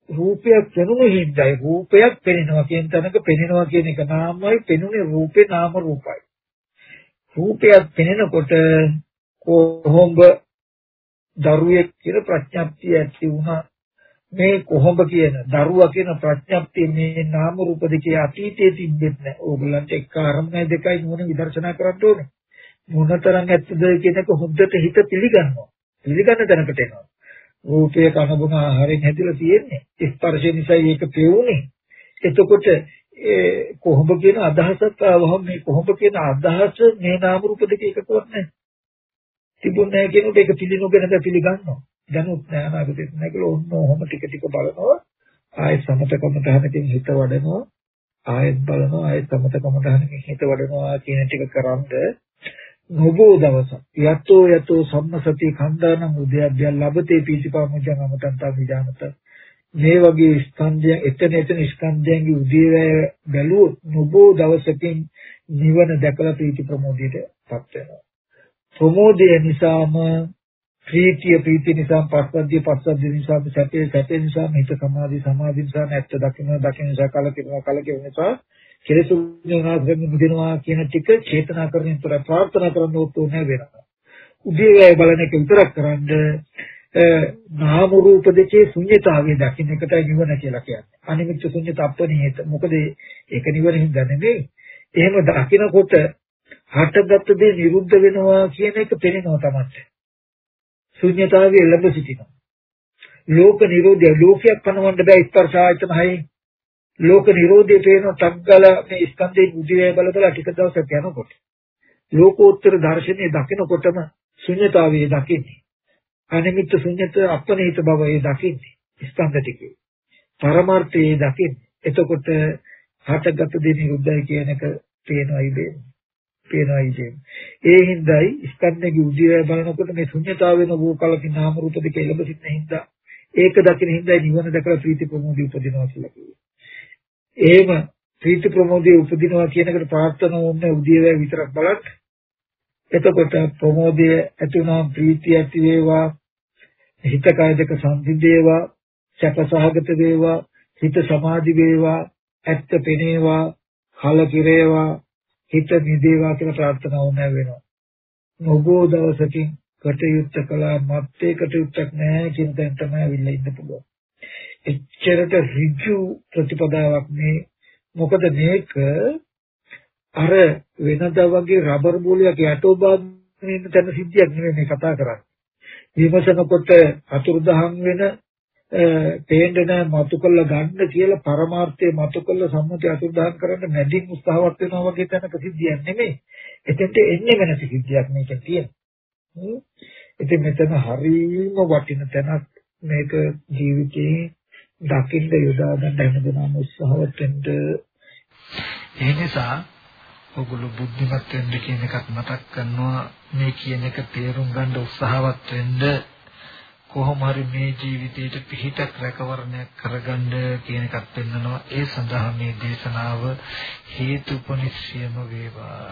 රූපයක් පෙනුන හින්දායි රූපයක් පෙනෙනවා කියන තැනක පෙනෙනවා කියන එක නාමයි. පෙනුනේ රූපේ නාම රූපයි. රූපයක් පෙනෙනකොට කොහොඹ දරුවෙක් කියන ප්‍රඥප්තිය ඇති වුණා මේ කොහොඹ කියන දරුවා කියන ප්‍රඥප්තිය මේ නාම රූප දෙකේ අතීතයේ තිබෙත් නැහැ. ඕගොල්ලන්ට එක අරමුණයි දෙකයි මොන විදර්ශනා කරන්න ඕනේ. මොනතරම් ඇත්තද කියන එක හොද්දට හිත පිළිගන්නවා. පිළිගන්න දැනකට එනවා. රූපයේ කනබුන ආහාරයෙන් හැදිලා තියෙන්නේ. ස්පර්ශය නිසා ඒක පෙවුනේ. එතකොට ඒ කොහොඹ කියන අදහසත් ආවම මේ කොහොඹ කියන අදහස මේ නාම රූප දෙක එකකවත් නැහැ. තිබුණ නැහැ කියනකොට ඒක පිළිනොගෙන පිළිගන්නවා. දැනුත් නැහැ අනාගතෙත් නැහැ කියලා ඔන්න ඔහොම ටික ටික බලනවා. ආයෙත් සමතකම තහනකින් හිත වඩනවා. ආයෙත් බලනවා ආයෙත් සමතකම තහනකින් හිත වඩනවා කියන ටික කරන්ද නොබෝ දවස යතෝ යතෝ සම්මසති කන්දානම් උද්‍යබ්බය ලබතේ පීතිපාමුජං අමතන්තා විජානත මේ වගේ ස්කන්ධයන් එතන එතන ස්කන්ධයන්ගේ උදේවැය බැලුවොත් නොබෝ දවසකින් නිවන දැකලා ප්‍රීති ප්‍රමෝදයටපත් වෙනවා ප්‍රමෝදය නිසාම ප්‍රීතිය ප්‍රීතිය නිසා පස්සද්ධිය පස්සද්ධිය නිසා සැපේ සැපේ නිසා හිත සමාධි සමාධි නිසා නැත්ත දකින්න දකින්න නිසා කලකිරෙනවා කලකිරෙන නිසා කෙලෙසුන් වෙනස් මුදිනවා කියන ටික චේතනා කරමින් තොර ප්‍රාර්ථනා කරන්න ඕනේ වෙනවා. උදේවැය බලන එක විතරක් කරන්ද නාම රූප දෙකේ ශුන්‍යතාවය දකින්න එකට නිවන කියලා කියන්නේ. අනිමිත්‍ය ශුන්‍යත අපනිහිත. මොකද ඒක නිවනින් දැනෙන්නේ. එහෙම දකිනකොට හටගත් දේ නිරුද්ධ වෙනවා කියන එක පේනවා තමයි. ශුන්‍යතාවයේ ළඟ සිටිනවා. ලෝක නිරෝධය ලෝකයක් පනවන්න බෑ ස්පර්ශ ආයතන හයින්. ලෝක නිරෝධය පේන තග්ගල මේ ස්කන්ධේ බුද්ධිය බල බල ටික දවසක් යනකොට. ලෝකෝත්තර දර්ශනය දකිනකොටම ශුන්‍යතාවයේ දකින්නේ. අනිමිත්ත ශුන්‍යත අපනිහිත බවයේ දකින්නේ. ස්කන්ධ ටිකේ. පරමාර්ථයේ දකින්නේ. එතකොට හටගත් දේ නිරුද්ධයි කියන එක පේනවායි දෙන්නේ. පේනවායි කියන්නේ. ඒ හින්දායි ස්කන්ධයේ උදිරය බලනකොට මේ ශුන්‍යතාවය වෙන වූකලකින් නාම රූප දෙක එළඹ සිටින හින්දා ඒක දකින හින්දායි නිවන දැකලා ප්‍රීති ප්‍රමෝදය උපදිනවා කියලා කිව්වේ. එහෙම ප්‍රීති ප්‍රමෝදය උපදිනවා කියන එකට ප්‍රාර්ථනා වුණේ උදිරය විතරක් බලන්න. එතකොට ප්‍රමෝදය ඇති වුණාම ප්‍රීතිය ඇති වේවා හිත කය දෙක සංසිඳේවා සැපසහගත වේවා හිත සමාධි වේවා ඇත්ත පෙනේවා කල කිරේවා හිත නිදේවා කියලා ප්‍රාර්ථනා වුණා වෙනවා. නොබෝ දවසකින් කටයුත්ත කළා මත්තේ කටයුත්තක් නැහැ කියන තැන තමයි අවිල්ල ඉන්න පුළුවන්. එච්චරට ඍජු ප්‍රතිපදාවක් මේ මොකද මේක අර වෙනදා වගේ රබර් බෝලයක් යටෝ බාගෙන ඉන්න තැන සිද්ධියක් නෙමෙයි මේ කතා කරන්නේ. විමසනකොට අතුරුදහන් වෙන පේන්න නැහැ මතු කළ ගන්න කියලා පරමාර්ථය මතු කළ සම්මුති අතුරුදහන් කරන්න මැදින් උත්සාහවත් වෙනවා වගේ තැනක සිද්ධියක් නෙමෙයි. එතෙන්ට එන්නේ වෙන සිද්ධියක් මේක තියෙනවා. ඉතින් මෙතන හරීම වටින තැනක් මේක ජීවිතේ දකින්න යොදා ගන්න හැමදෙනාම උත්සාහවත් වෙන්න. ඒ නිසා ඔගොල්ලෝ බුද්ධිමත් වෙන්න කියන එකක් මතක් කරනවා මේ කියන එක තේරුම් ගන්න උත්සාහවත් වෙන්න කොහොම හරි මේ ජීවිතේට පිහිටක් රැකවරණයක් කරගන්න කියන එකක් පෙන්නනවා. ඒ සඳහා මේ දේශනාව හේතුපනිශ්චයම වේවා.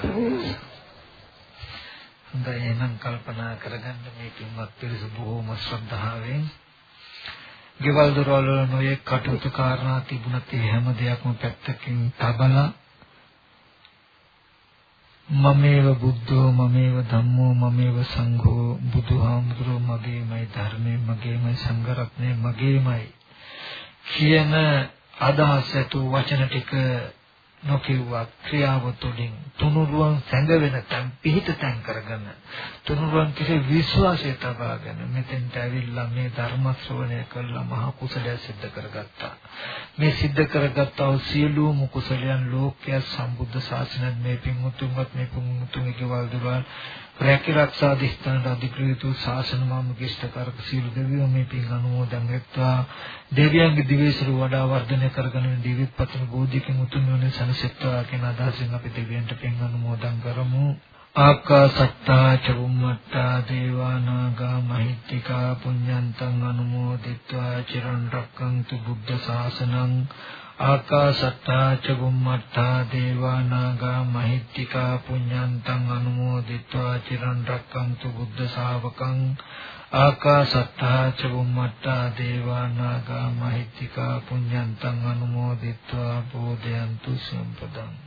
හොඳයි එහෙනම් කල්පනා කරගන්න මේ පින්වත් පිරිස බොහෝම ශ්‍රද්ධාවෙන් ගෙවල් දොරවල් වල නොයෙක් කටයුතු කාරණා තිබුණත් ඒ හැම දෙයක්ම පැත්තකින් තබලා මමේව බුද්ධෝ මමේව ධම්මෝ මමේව සංඝෝ බුදුහාමුදුරුවෝ මගේමයි ධර්මයේ මගේමයි සංඝරත්නය මගේමයි කියන අදහස ඇතු වචන ටික නොකියුවත් ක්‍රියාව තුළින් තුනුරුවන් සැඟවෙන තැන් පිහිට තැන් කරගෙන තුනුරුවන් කෙරේ විශ්වාසය තබාගෙන මෙතෙන්ට ඇවිල්ලා මේ ධර්ම ශ්‍රවණය කළා. මහ කුසලය සිද්ධ කරගත්තා. මේ සිද්ධ කරගත්තා වූ සියලුම කුසලයන් ලෝකයේ සම්බුද්ධ ශාසනයෙන් මේ පින්මුතුන්වත් මේ පින්මුතුන්ගේ ගෙවල් දොරවල් රැකී ආරක්ෂා දිස්ත්‍රාන්ත අධිකෘත ශාසන මාමුකිෂ්ඨකාරක සීල දෙවියෝ මේ පින් අනුමෝදන් වෙත්වා. දෙවියන්ගේ දිවේශරු වඩා වර්ධනය කරගෙන දිවිත් පතන බෝධිකින් උතුම් වන සනසෙත්වා කියන අදහසින් අපි දෙවියන්ට පින් අනුමෝදන් කරමු. ආකාසත්තා චුම්මත්තා දේවානාගා මහිත්‍තිකා පුඤ්ඤන්තං අනුමෝදිත්වා. චිරන් රක්කන්තු බුද්ධ ශාසනං ආකාසත්තා ච බුම්මත්තා දේවා නාග මහිත්‍තිකා පුඤ්ඤන්තං අනුමෝදිත්වා චිරන් රැක්කන්තු බුද්ධ ශාවකං. ආකාසත්තා ච බුම්මත්තා දේවා නාග මහිත්‍තිකා පුඤ්ඤන්තං අනුමෝදිත්වා. බෝධයන්තු සම්පදං.